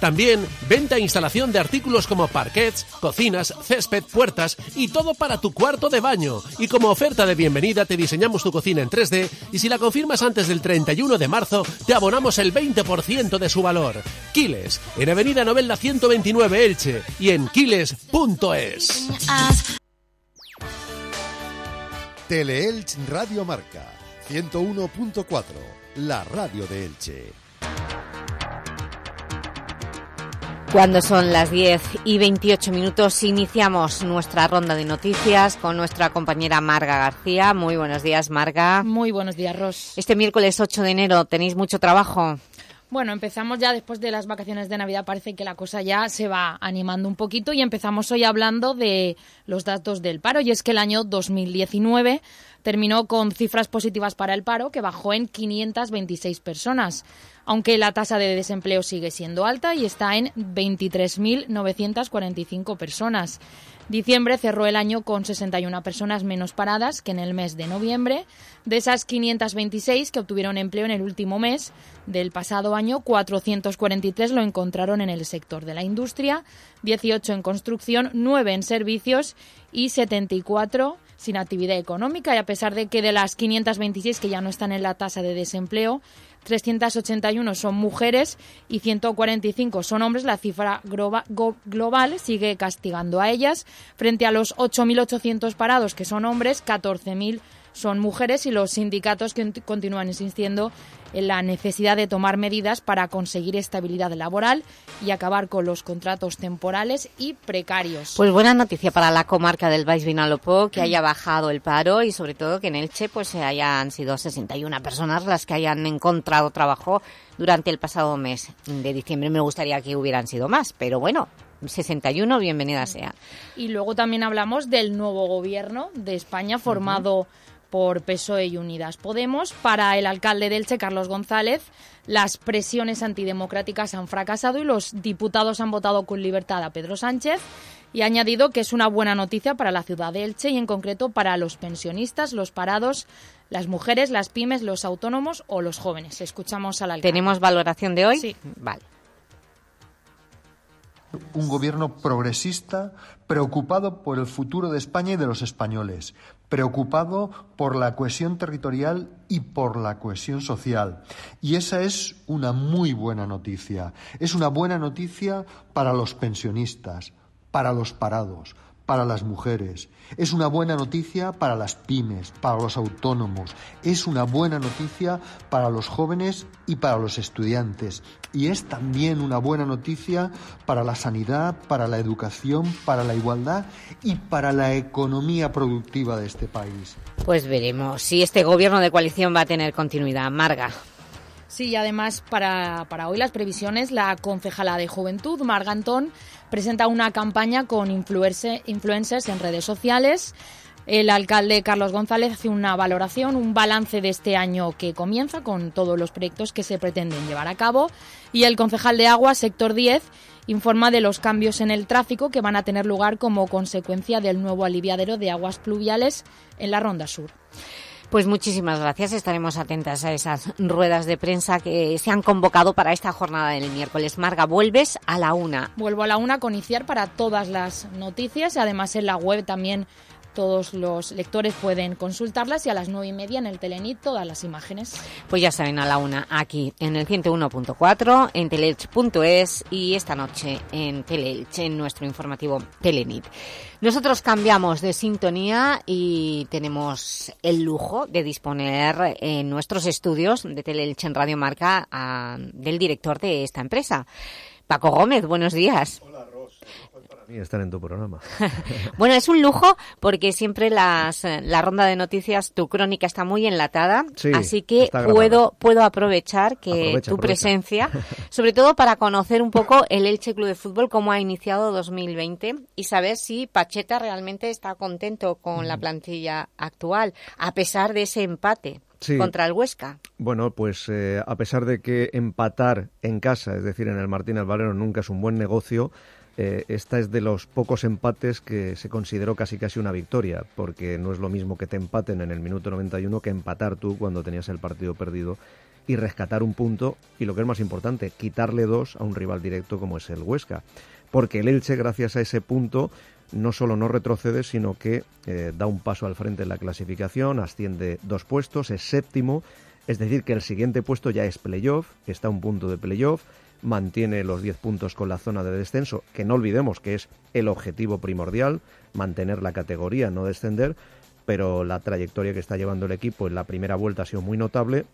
También venta e instalación de artículos como parquets, cocinas, césped, puertas y todo para tu cuarto de baño. Y como oferta de bienvenida te diseñamos tu cocina en 3D y si la confirmas antes del 31 de marzo te abonamos el 20% de su valor. Quiles, en Avenida Novelda 129 Elche y en quiles.es. Teleelch Radio Marca 101.4, la radio de Elche. Cuando son las 10 y 28 minutos iniciamos nuestra ronda de noticias con nuestra compañera Marga García. Muy buenos días, Marga. Muy buenos días, Ros. Este miércoles 8 de enero tenéis mucho trabajo. Bueno, empezamos ya después de las vacaciones de Navidad, parece que la cosa ya se va animando un poquito y empezamos hoy hablando de los datos del paro y es que el año 2019 terminó con cifras positivas para el paro que bajó en 526 personas, aunque la tasa de desempleo sigue siendo alta y está en 23.945 personas. Diciembre cerró el año con 61 personas menos paradas que en el mes de noviembre. De esas 526 que obtuvieron empleo en el último mes del pasado año, 443 lo encontraron en el sector de la industria, 18 en construcción, 9 en servicios y 74 sin actividad económica. Y a pesar de que de las 526 que ya no están en la tasa de desempleo, 381 son mujeres y 145 son hombres. La cifra global sigue castigando a ellas. Frente a los 8.800 parados que son hombres, 14.000 son mujeres y los sindicatos que continúan insistiendo en la necesidad de tomar medidas para conseguir estabilidad laboral y acabar con los contratos temporales y precarios. Pues buena noticia para la comarca del Baix Vinalopó, que haya bajado el paro y sobre todo que en Elche pues se hayan sido 61 personas las que hayan encontrado trabajo durante el pasado mes de diciembre. Me gustaría que hubieran sido más, pero bueno, 61, bienvenida sea. Y luego también hablamos del nuevo gobierno de España formado por PSOE y Unidas Podemos. Para el alcalde de Elche, Carlos González, las presiones antidemocráticas han fracasado y los diputados han votado con libertad a Pedro Sánchez. Y ha añadido que es una buena noticia para la ciudad de Elche y en concreto para los pensionistas, los parados, las mujeres, las pymes, los autónomos o los jóvenes. Escuchamos al alcalde. ¿Tenemos valoración de hoy? Sí. Vale. un gobierno progresista preocupado por el futuro de España y de los españoles, preocupado por la cohesión territorial y por la cohesión social. Y esa es una muy buena noticia. Es una buena noticia para los pensionistas, para los parados, para las mujeres. Es una buena noticia para las pymes, para los autónomos. Es una buena noticia para los jóvenes y para los estudiantes. Y es también una buena noticia para la sanidad, para la educación, para la igualdad y para la economía productiva de este país. Pues veremos si este gobierno de coalición va a tener continuidad. Marga. Sí, y además para, para hoy las previsiones, la concejala de Juventud, Margantón, presenta una campaña con influencer- influencers en redes sociales. El alcalde Carlos González hace una valoración, un balance de este año que comienza con todos los proyectos que se pretenden llevar a cabo y el concejal de agua, sector 10, informa de los cambios en el tráfico que van a tener lugar como consecuencia del nuevo aliviadero de aguas pluviales en la Ronda Sur. Pues muchísimas gracias. Estaremos atentas a esas ruedas de prensa que se han convocado para esta jornada del miércoles. Marga, vuelves a la una. Vuelvo a la una con ICIAR para todas las noticias además en la web también todos los lectores pueden consultarlas y a las nueve y media en el Telenit todas las imágenes. Pues ya saben, a la una aquí en el 101.4, en teleelch.es y esta noche en Teleelch, en nuestro informativo Telenit. Nosotros cambiamos de sintonía y tenemos el lujo de disponer en nuestros estudios de Teleelch en Radio Marca a, del director de esta empresa. Paco Gómez, buenos días. Hola, Ros. Y estar en tu programa. bueno, es un lujo porque siempre las, la ronda de noticias, tu crónica está muy enlatada, Sí, así que puedo, puedo aprovechar que Aprovecha, tu aprovecha. presencia, sobre todo para conocer un poco el Elche Club de Fútbol, cómo ha iniciado 2020 y saber si Pacheta realmente está contento con la plantilla actual, a pesar de ese empate Sí. contra el Huesca. Bueno, pues eh, a pesar de que empatar en casa, es decir, en el Martínez Valero, nunca es un buen negocio, eh, esta es de los pocos empates que se consideró casi casi una victoria, porque no es lo mismo que te empaten en el minuto 91 que empatar tú cuando tenías el partido perdido y rescatar un punto y lo que es más importante, quitarle dos a un rival directo como es el Huesca. Porque el Elche, gracias a ese punto, no solo no retrocede, sino que eh, da un paso al frente en la clasificación, asciende dos puestos, es séptimo, es decir, que el siguiente puesto ya es playoff, está a un punto de playoff, mantiene los 10 puntos con la zona de descenso, que no olvidemos que es el objetivo primordial, mantener la categoría, no descender, pero la trayectoria que está llevando el equipo en la primera vuelta ha sido muy notable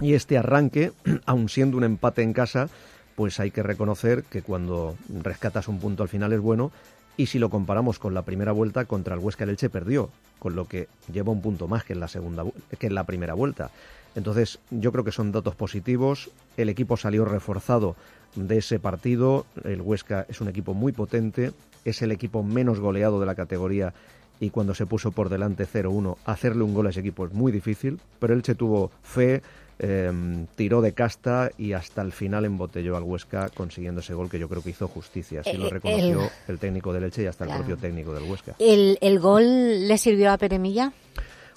y este arranque, aun siendo un empate en casa, pues hay que reconocer que cuando rescatas un punto al final es bueno. Y si lo comparamos con la primera vuelta, contra el Huesca el Elche perdió, con lo que lleva un punto más que en la segunda que en la primera vuelta. Entonces, yo creo que son datos positivos. El equipo salió reforzado de ese partido. El Huesca es un equipo muy potente, es el equipo menos goleado de la categoría y cuando se puso por delante 0-1, hacerle un gol a ese equipo es muy difícil, pero Elche tuvo fe, eh, tiró de casta y hasta el final embotelló al Huesca consiguiendo ese gol que yo creo que hizo justicia. Así Eh, lo eh, reconoció el- el técnico del Elche y hasta Claro. el propio técnico del Huesca. ¿El, el gol le sirvió a Peremilla?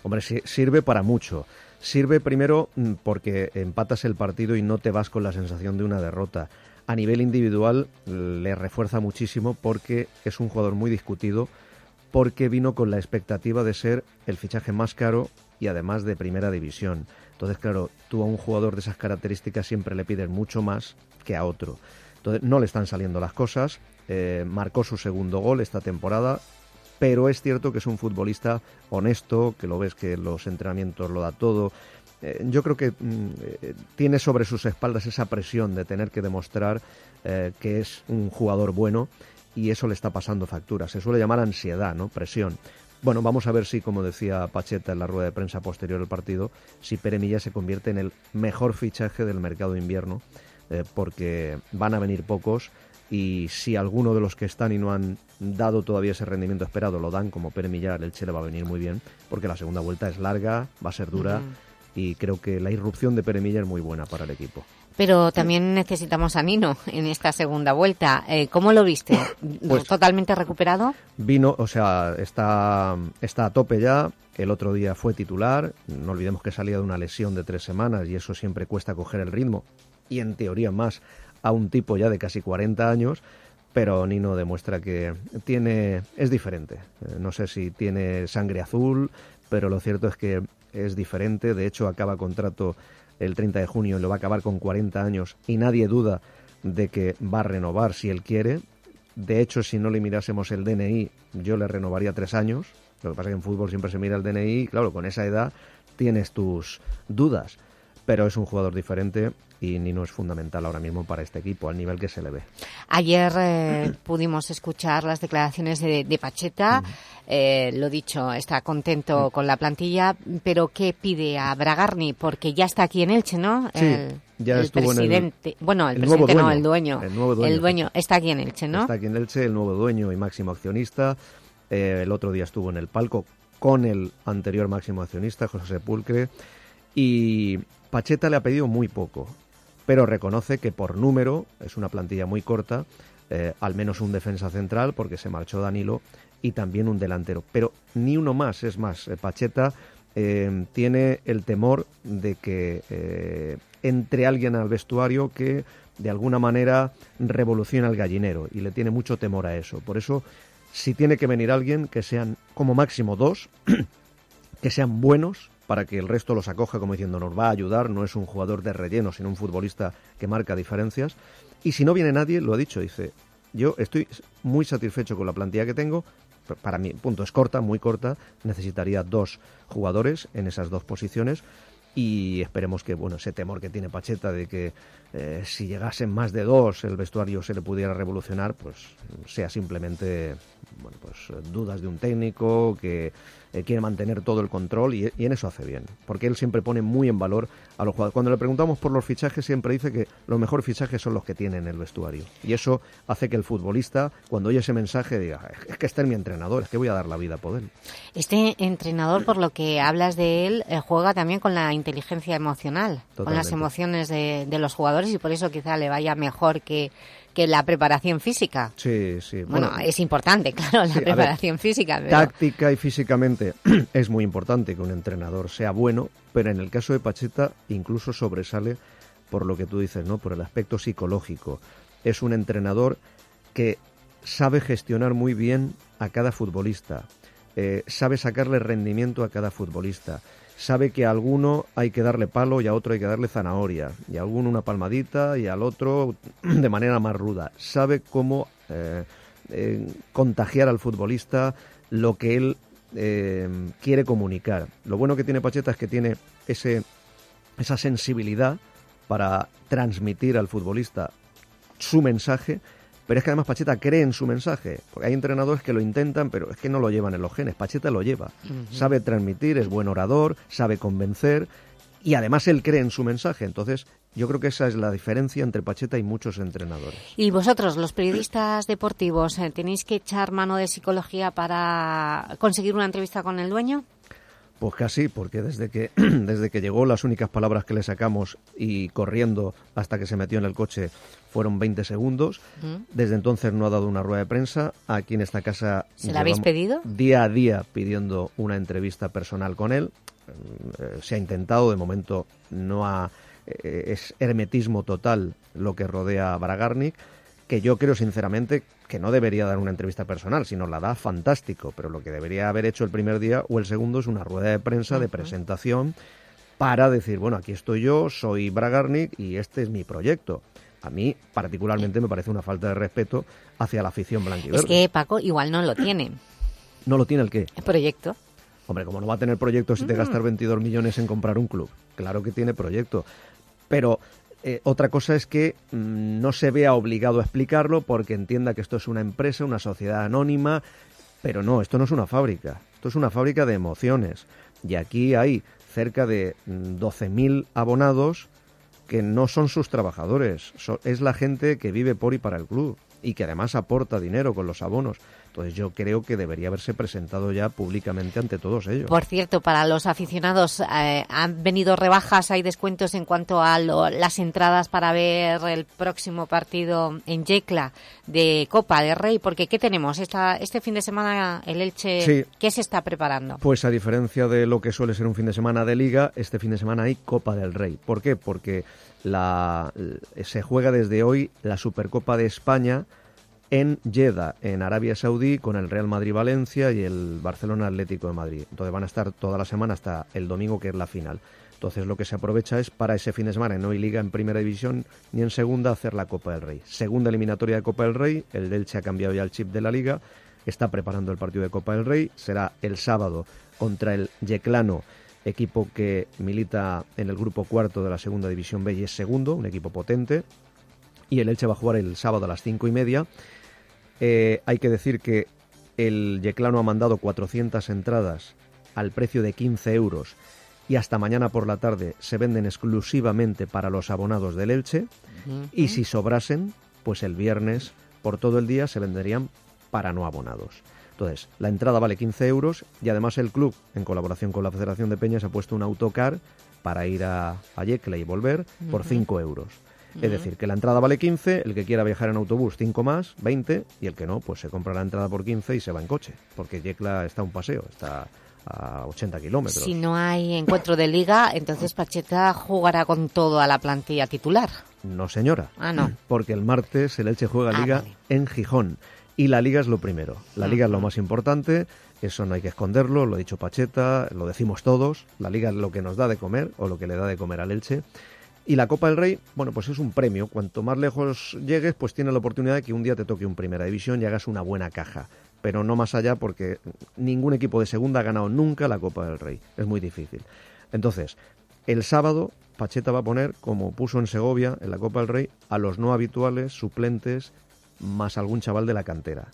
Hombre, si- sirve para mucho. Sirve primero mm, porque empatas el partido y no te vas con la sensación de una derrota. A nivel individual le refuerza muchísimo porque es un jugador muy discutido, porque vino con la expectativa de ser el fichaje más caro y además de primera división. Entonces, claro, tú a un jugador de esas características siempre le pides mucho más que a otro. Entonces, no le están saliendo las cosas. eh, marcó su segundo gol esta temporada, pero es cierto que es un futbolista honesto, que lo ves que los entrenamientos lo da todo. Eh, yo creo que mm, eh, tiene sobre sus espaldas esa presión de tener que demostrar eh, que es un jugador bueno y eso le está pasando factura. Se suele llamar ansiedad, ¿no? Presión. Bueno, vamos a ver si, como decía Pacheta en la rueda de prensa posterior al partido, si Pere Milla se convierte en el mejor fichaje del mercado de invierno, porque van a venir pocos y si alguno de los que están y no han dado todavía ese rendimiento esperado lo dan, como Pere Millar, el Che le va a venir muy bien, porque la segunda vuelta es larga, va a ser dura y creo que la irrupción de Pere Millar es muy buena para el equipo. Pero también necesitamos a Nino en esta segunda vuelta. Eh, ¿Cómo lo viste? Pues- ¿Totalmente recuperado? Vino, o sea, está, está a tope ya. El otro día fue titular. No olvidemos que salía de una lesión de tres semanas y eso siempre cuesta coger el ritmo. Y en teoría más a un tipo ya de casi 40 años. Pero Nino demuestra que tiene es diferente. Eh, No sé si tiene sangre azul, pero lo cierto es que es diferente. De hecho, acaba contrato el 30 de junio y lo va a acabar con 40 años y nadie duda de que va a renovar si él quiere. De hecho, si no le mirásemos el DNI, yo le renovaría tres años. Lo que pasa es que en fútbol siempre se mira el DNI y, claro, con esa edad tienes tus dudas. Pero es un jugador diferente y Nino es fundamental ahora mismo para este equipo, al nivel que se le ve. Ayer eh, pudimos escuchar las declaraciones de, de Pacheta. Eh, lo dicho, está contento con la plantilla, pero ¿qué pide a Bragarni? Porque ya está aquí en Elche, ¿no? Sí, el, ya el estuvo en el- presidente. bueno, el, el nuevo presidente no, el dueño. el nuevo dueño. El dueño está aquí en Elche, ¿no? Está aquí en Elche, el nuevo dueño y máximo accionista. Eh, el otro día estuvo en el palco con el anterior máximo accionista, José Sepulcre, y Pacheta le ha pedido muy poco, pero reconoce que por número es una plantilla muy corta, eh, al menos un defensa central, porque se marchó Danilo, y también un delantero. Pero ni uno más, es más, eh, Pacheta eh, tiene el temor de que entre alguien al vestuario que de alguna manera revoluciona el gallinero y le tiene mucho temor a eso. Por eso, si tiene que venir alguien, que sean como máximo dos, que sean buenos para que el resto los acoja como diciendo nos va a ayudar, no es un jugador de relleno, sino un futbolista que marca diferencias. Y si no viene nadie, lo ha dicho, dice, yo estoy muy satisfecho con la plantilla que tengo, para mi punto es corta, muy corta, necesitaría dos jugadores en esas dos posiciones y esperemos que bueno ese temor que tiene Pacheta de que eh, si llegasen más de dos el vestuario se le pudiera revolucionar pues sea simplemente bueno pues dudas de un técnico que eh, quiere mantener todo el control y, y en eso hace bien porque él siempre pone muy en valor a los jugadores. Cuando le preguntamos por los fichajes siempre dice que los mejores fichajes son los que tiene en el vestuario y eso hace que el futbolista cuando oye ese mensaje diga es que está en mi entrenador es que voy a dar la vida por él Este entrenador, por lo que hablas de él, eh, juega también con la inteligencia emocional, con las emociones de, de los jugadores y por eso quizá le vaya mejor que, que la preparación física. sí sí Bueno, es importante, claro, la Sí, a ver, preparación física, pero... Táctica y físicamente es muy importante que un entrenador sea bueno, pero en el caso de Pacheta incluso sobresale por lo que tú dices, ¿no? Por el aspecto psicológico. Es un entrenador que sabe gestionar muy bien a cada futbolista, eh, sabe sacarle rendimiento a cada futbolista, sabe que a alguno hay que darle palo y a otro hay que darle zanahoria, y a alguno una palmadita y al otro de manera más ruda. Sabe cómo eh, eh, contagiar al futbolista lo que él eh, quiere comunicar. Lo bueno que tiene Pacheta es que tiene ese, esa sensibilidad para transmitir al futbolista su mensaje, pero es que además Pacheta cree en su mensaje, porque hay entrenadores que lo intentan, pero es que no lo llevan en los genes, Pacheta lo lleva, sabe transmitir, es buen orador, sabe convencer y además él cree en su mensaje, entonces yo creo que esa es la diferencia entre Pacheta y muchos entrenadores. Y vosotros, los periodistas deportivos, eh, ¿tenéis que echar mano de psicología para conseguir una entrevista con el dueño? Pues casi, porque desde que, desde que llegó las únicas palabras que le sacamos y corriendo hasta que se metió en el coche fueron 20 segundos. Desde entonces no ha dado una rueda de prensa. Aquí en esta casa... ¿Se la habéis pedido? Día a día pidiendo una entrevista personal con él. Eh, se ha intentado, de momento no ha... eh, es hermetismo total lo que rodea a Bragarnik que yo creo sinceramente que no debería dar una entrevista personal, sino la da fantástico, pero lo que debería haber hecho el primer día o el segundo es una rueda de prensa de presentación para decir, bueno, aquí estoy yo, soy Bragarnik y este es mi proyecto. A mí particularmente me parece una falta de respeto hacia la afición blanquiverde. Es que Paco igual no lo tiene, ¿No lo tiene el qué? el proyecto. Hombre, como no va a tener proyecto si te gastas 22 millones en comprar un club. Claro que tiene proyecto. Pero eh, otra cosa es que mm, no se vea obligado a explicarlo porque entienda que esto es una empresa, una sociedad anónima. Pero no, esto no es una fábrica. Esto es una fábrica de emociones. Y aquí hay cerca de mm, 12.000 abonados que no son sus trabajadores. Es la gente que vive por y para el club y que además aporta dinero con los abonos. Entonces yo creo que debería haberse presentado ya públicamente ante todos ellos. Por cierto, para los aficionados, eh, ¿han venido rebajas, hay descuentos en cuanto a lo- las entradas para ver el próximo partido en Yecla de Copa del Rey? Porque ¿qué tenemos? Esta, este fin de semana el Elche, Sí. ¿qué se está preparando? Pues a diferencia de lo que suele ser un fin de semana de liga, este fin de semana hay Copa del Rey. ¿Por qué? Porque la, se juega desde hoy la Supercopa de España en Jeddah, en Arabia Saudí, con el Real Madrid Valencia y el Barcelona Atlético de Madrid. Entonces van a estar toda la semana hasta el domingo, que es la final. Entonces lo que se aprovecha es para ese fin de semana, no hay liga en primera división ni en segunda, hacer la Copa del Rey. Segunda eliminatoria de Copa del Rey, el Delche ha cambiado ya el chip de la liga, está preparando el partido de Copa del Rey, será el sábado contra el Yeclano, equipo que milita en el grupo cuarto de la segunda división B y es segundo, un equipo potente, y el Elche va a jugar el sábado a las cinco y media. Eh, hay que decir que el Yeclano ha mandado 400 entradas al precio de 15 euros y hasta mañana por la tarde se venden exclusivamente para los abonados del Elche y si sobrasen, pues el viernes por todo el día se venderían para no abonados. Entonces, la entrada vale 15 euros y además el club, en colaboración con la Federación de Peñas, ha puesto un autocar para ir a, a Yecla y volver por Ujú. 5 euros. Es decir, que la entrada vale 15, el que quiera viajar en autobús 5 más, 20, y el que no, pues se compra la entrada por 15 y se va en coche, porque Yecla está a un paseo, está a 80 kilómetros. Si no hay encuentro de liga, entonces Pacheta jugará con todo a la plantilla titular. No, señora. Ah, no. Porque el martes el Elche juega Ah, Liga vale. en Gijón. Y la Liga es lo primero. La Liga es lo más importante. Eso no hay que esconderlo. Lo ha dicho Pacheta, lo decimos todos. La Liga es lo que nos da de comer o lo que le da de comer al Elche. Y la Copa del Rey, bueno, pues es un premio. Cuanto más lejos llegues, pues tienes la oportunidad de que un día te toque un Primera División y hagas una buena caja. Pero no más allá porque ningún equipo de segunda ha ganado nunca la Copa del Rey. Es muy difícil. Entonces, el sábado Pacheta va a poner, como puso en Segovia, en la Copa del Rey, a los no habituales, suplentes, más algún chaval de la cantera.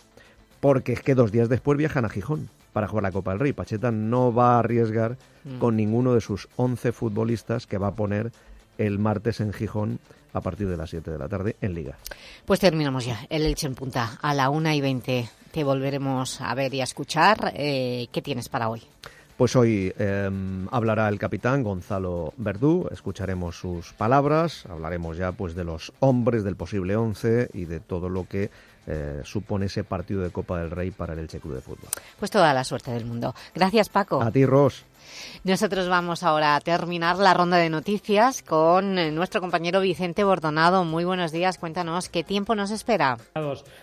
Porque es que dos días después viajan a Gijón para jugar la Copa del Rey. Pacheta no va a arriesgar Mm. con ninguno de sus 11 futbolistas que va a poner el martes en Gijón a partir de las 7 de la tarde en Liga. Pues terminamos ya. El Elche en punta. A la una y 20 te volveremos a ver y a escuchar. Eh, ¿Qué tienes para hoy? Pues hoy eh, hablará el capitán Gonzalo Verdú, escucharemos sus palabras, hablaremos ya pues de los hombres del posible 11 y de todo lo que eh, supone ese partido de Copa del Rey para el Elche Club de Fútbol. Pues toda la suerte del mundo. Gracias, Paco. A ti, Ros. Nosotros vamos ahora a terminar la ronda de noticias con eh, nuestro compañero Vicente Bordonado. Muy buenos días. Cuéntanos qué tiempo nos espera.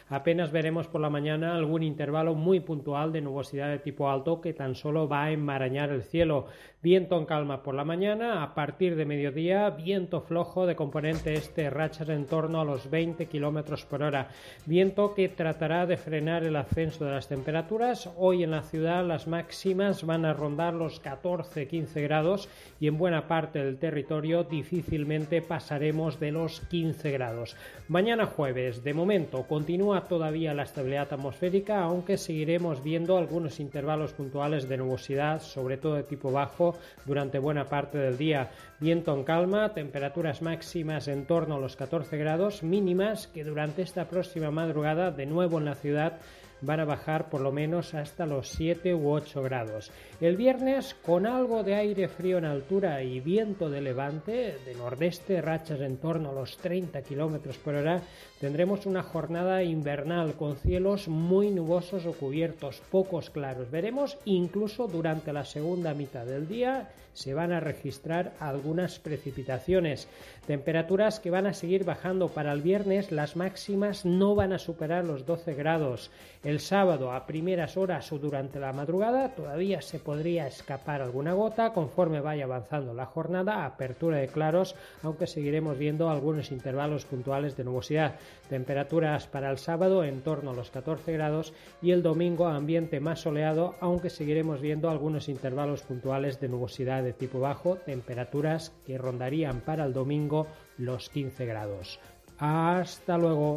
Apenas veremos por la mañana algún intervalo muy puntual de nubosidad de tipo alto que tan solo va a enmarañar el cielo. Viento en calma por la mañana, a partir de mediodía, viento flojo de componente este, rachas en torno a los 20 kilómetros por hora. Viento que tratará de frenar el ascenso de las temperaturas. Hoy en la ciudad las máximas van a rondar los 14-15 grados y en buena parte del territorio difícilmente pasaremos de los 15 grados. Mañana jueves, de momento, continúa todavía la estabilidad atmosférica, aunque seguiremos viendo algunos intervalos puntuales de nubosidad, sobre todo de tipo bajo, durante buena parte del día. Viento en calma, temperaturas máximas en torno a los 14 grados, mínimas que durante esta próxima madrugada, de nuevo en la ciudad, van a bajar por lo menos hasta los 7 u 8 grados. El viernes, con algo de aire frío en altura y viento de levante, de nordeste, rachas en torno a los 30 kilómetros por hora, tendremos una jornada invernal con cielos muy nubosos o cubiertos, pocos claros. Veremos incluso durante la segunda mitad del día se van a registrar algunas precipitaciones. Temperaturas que van a seguir bajando para el viernes, las máximas no van a superar los 12 grados. El sábado a primeras horas o durante la madrugada todavía se podría escapar alguna gota conforme vaya avanzando la jornada, apertura de claros, aunque seguiremos viendo algunos intervalos puntuales de nubosidad. Temperaturas para el sábado en torno a los 14 grados y el domingo ambiente más soleado, aunque seguiremos viendo algunos intervalos puntuales de nubosidad de tipo bajo, temperaturas que rondarían para el domingo los 15 grados. Hasta luego.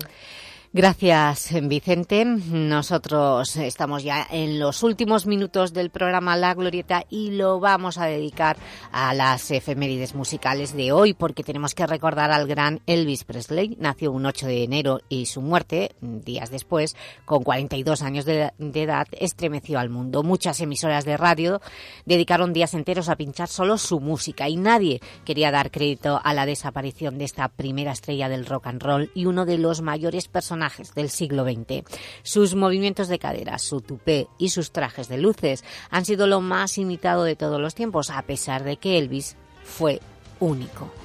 Gracias, Vicente. Nosotros estamos ya en los últimos minutos del programa La Glorieta y lo vamos a dedicar a las efemérides musicales de hoy porque tenemos que recordar al gran Elvis Presley. Nació un 8 de enero y su muerte, días después, con 42 años de, de edad, estremeció al mundo. Muchas emisoras de radio dedicaron días enteros a pinchar solo su música y nadie quería dar crédito a la desaparición de esta primera estrella del rock and roll y uno de los mayores personajes del siglo XX. Sus movimientos de cadera, su tupé y sus trajes de luces han sido lo más imitado de todos los tiempos, a pesar de que Elvis fue único.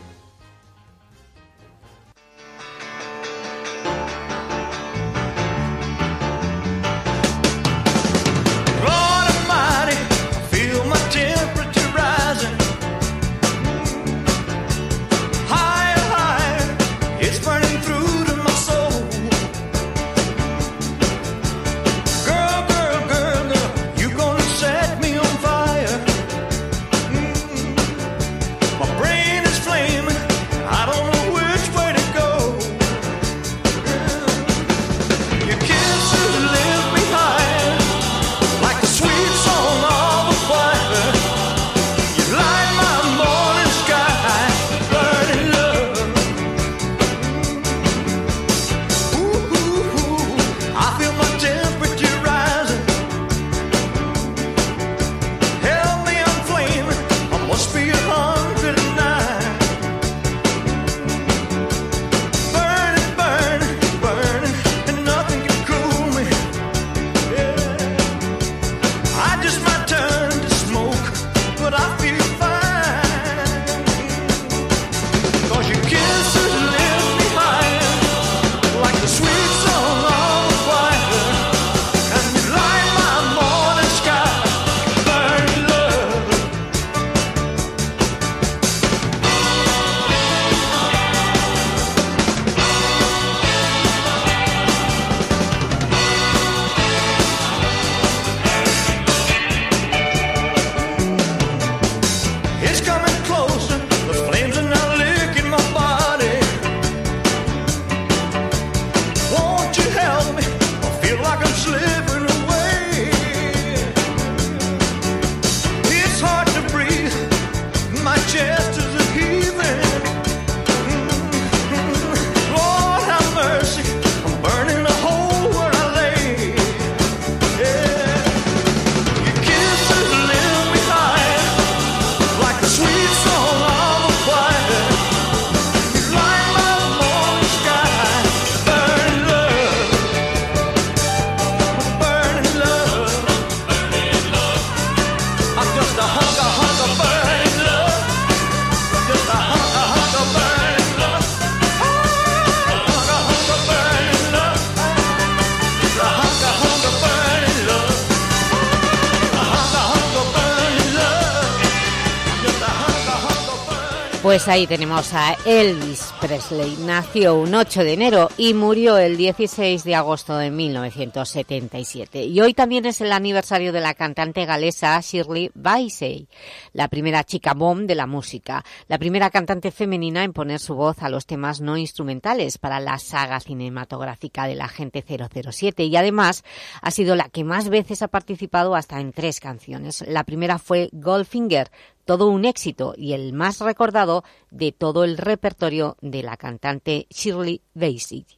Ahí tenemos a Elvis Presley. Nació un 8 de enero y murió el 16 de agosto de 1977. Y hoy también es el aniversario de la cantante galesa Shirley Bassey, la primera chica bomb de la música, la primera cantante femenina en poner su voz a los temas no instrumentales para la saga cinematográfica de la Gente 007 y además ha sido la que más veces ha participado hasta en tres canciones. La primera fue Goldfinger, todo un éxito y el más recordado de todo el repertorio de la cantante Shirley Bassey.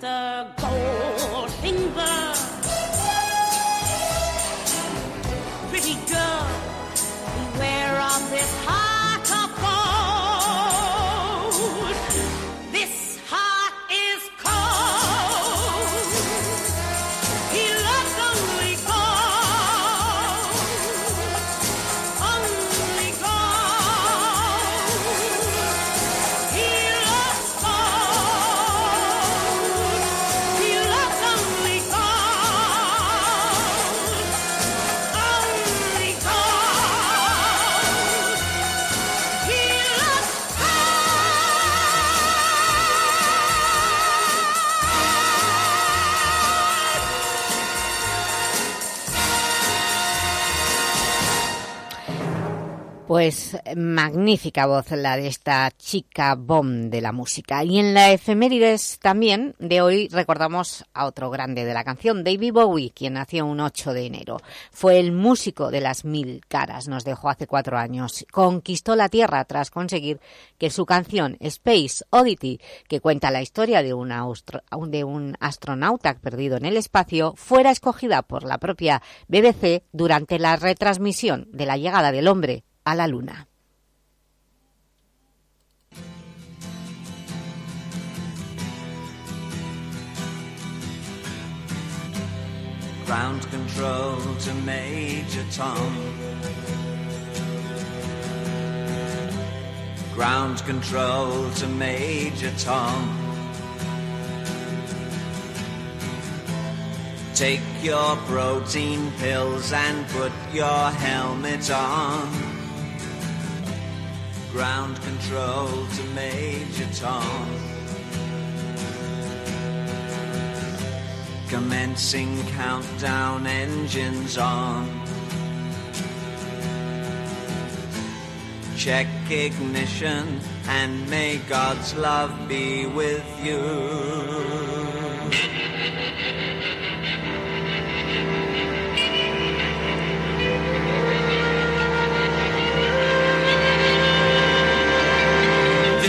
Mr. Goldfinger. Pues magnífica voz la de esta chica bomb de la música. Y en la efemérides también de hoy recordamos a otro grande de la canción, David Bowie, quien nació un 8 de enero. Fue el músico de las mil caras, nos dejó hace cuatro años. Conquistó la Tierra tras conseguir que su canción Space Oddity, que cuenta la historia de, una de un astronauta perdido en el espacio, fuera escogida por la propia BBC durante la retransmisión de la llegada del hombre a la Luna. Ground control to Major Tom. Ground control to Major Tom. Take your protein pills and put your helmet on. Ground control to Major Tom. Commencing countdown engines on. Check ignition and may God's love be with you.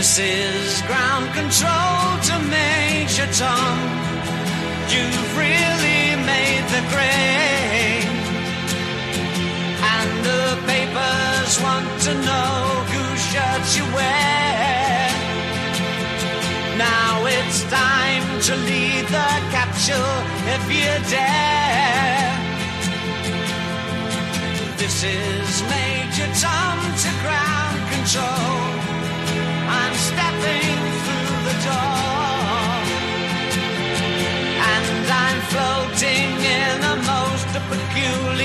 This is ground control to Major Tom. You've really made the grade. And the papers want to know whose shirts you wear. Now it's time to lead the capsule if you dare. This is Major Tom to ground control.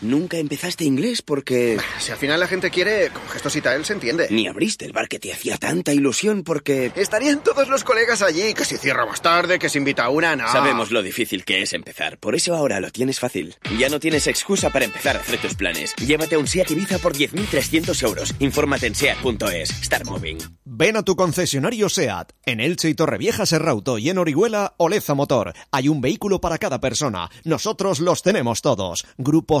Nunca empezaste inglés porque... Si al final la gente quiere, con gestosita él se entiende. Ni abriste el bar que te hacía tanta ilusión porque... Estarían todos los colegas allí, que se cierra más tarde, que se invita a una, no. Sabemos lo difícil que es empezar, por eso ahora lo tienes fácil. Ya no tienes excusa para empezar a hacer tus planes. Llévate un SEAT Ibiza por 10.300 euros. Infórmate en SEAT.es. Start Moving. Ven a tu concesionario SEAT. En Elche y Torrevieja Serrauto y en Orihuela Oleza Motor. Hay un vehículo para cada persona. Nosotros los tenemos todos. Grupo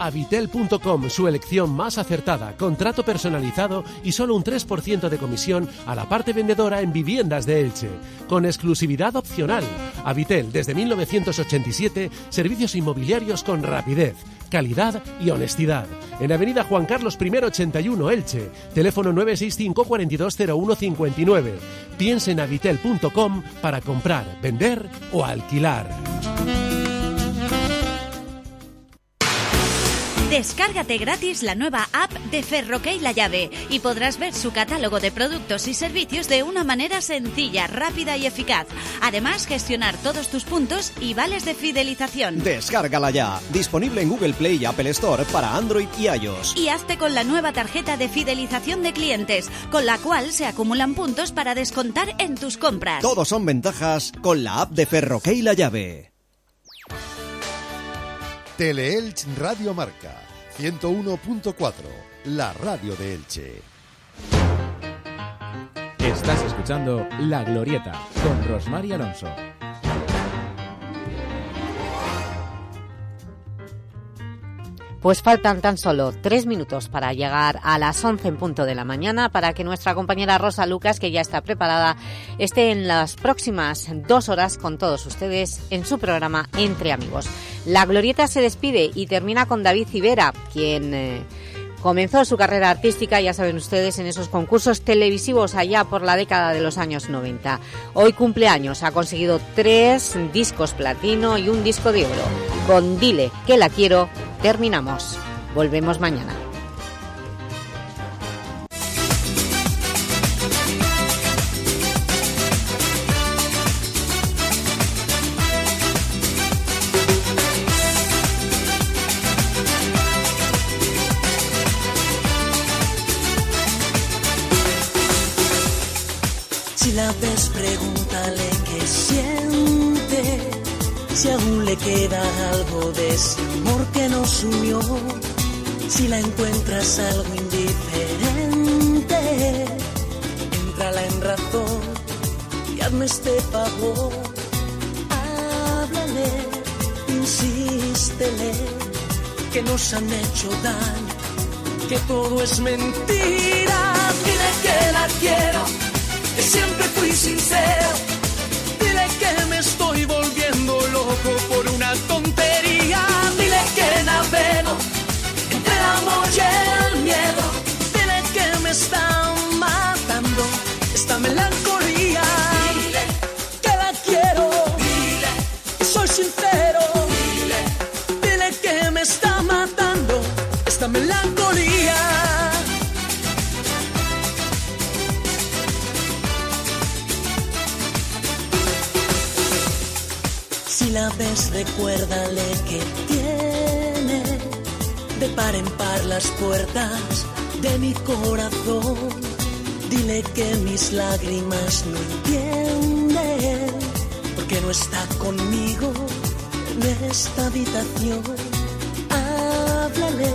Avitel.com, su elección más acertada, contrato personalizado y solo un 3% de comisión a la parte vendedora en viviendas de Elche. Con exclusividad opcional. Avitel, desde 1987, servicios inmobiliarios con rapidez, calidad y honestidad. En Avenida Juan Carlos I 81, Elche. Teléfono 965 420159. Piense en avitel.com para comprar, vender o alquilar. Descárgate gratis la nueva app de Ferroque y La Llave y podrás ver su catálogo de productos y servicios de una manera sencilla, rápida y eficaz. Además, gestionar todos tus puntos y vales de fidelización. Descárgala ya. Disponible en Google Play y Apple Store para Android y iOS. Y hazte con la nueva tarjeta de fidelización de clientes, con la cual se acumulan puntos para descontar en tus compras. Todos son ventajas con la app de Ferroque y La Llave. Teleelch Radio Marca 101.4, la radio de Elche. Estás escuchando La Glorieta con Rosmar Alonso. Pues faltan tan solo tres minutos para llegar a las 11 en punto de la mañana para que nuestra compañera Rosa Lucas, que ya está preparada, esté en las próximas dos horas con todos ustedes en su programa Entre Amigos. La Glorieta se despide y termina con David Civera, quien... eh, Comenzó su carrera artística, ya saben ustedes, en esos concursos televisivos allá por la década de los años 90. Hoy cumpleaños, ha conseguido tres discos platino y un disco de oro. Con Dile que la quiero, terminamos. Volvemos mañana. Queda algo de ese amor que nos unió. Si la encuentras algo indiferente, entrala en razón y hazme este favor. Háblale, insístele, que nos han hecho daño, que todo es mentira. Dile que la quiero, que siempre fui sincero. Por una tontería. Dile que navego entre el amor y el miedo. Dile que me está matando esta melancolía. Dile que la quiero. Dile soy sincero. Dile, dile que me está matando esta melancolía. Recuérdale que tiene de par en par las puertas de mi corazón. Dile que mis lágrimas no entienden, porque no está conmigo en esta habitación. Háblale,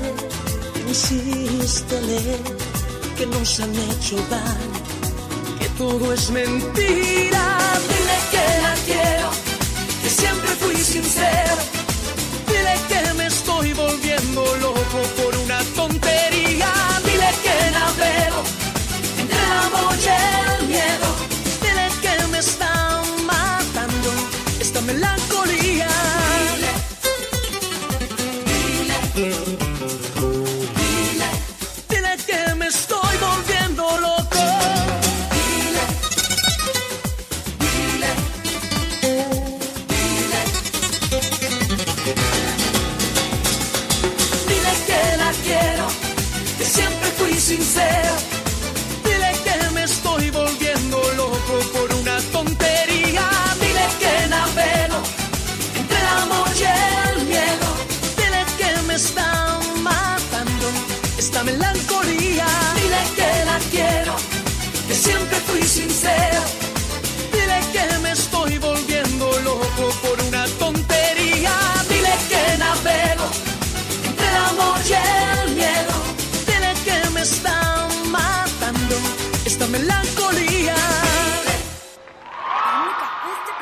insístele, que nos han hecho daño, que todo es mentira. Dile que me estoy volviendo loco por una tontería. Dile que navego entre la mollera.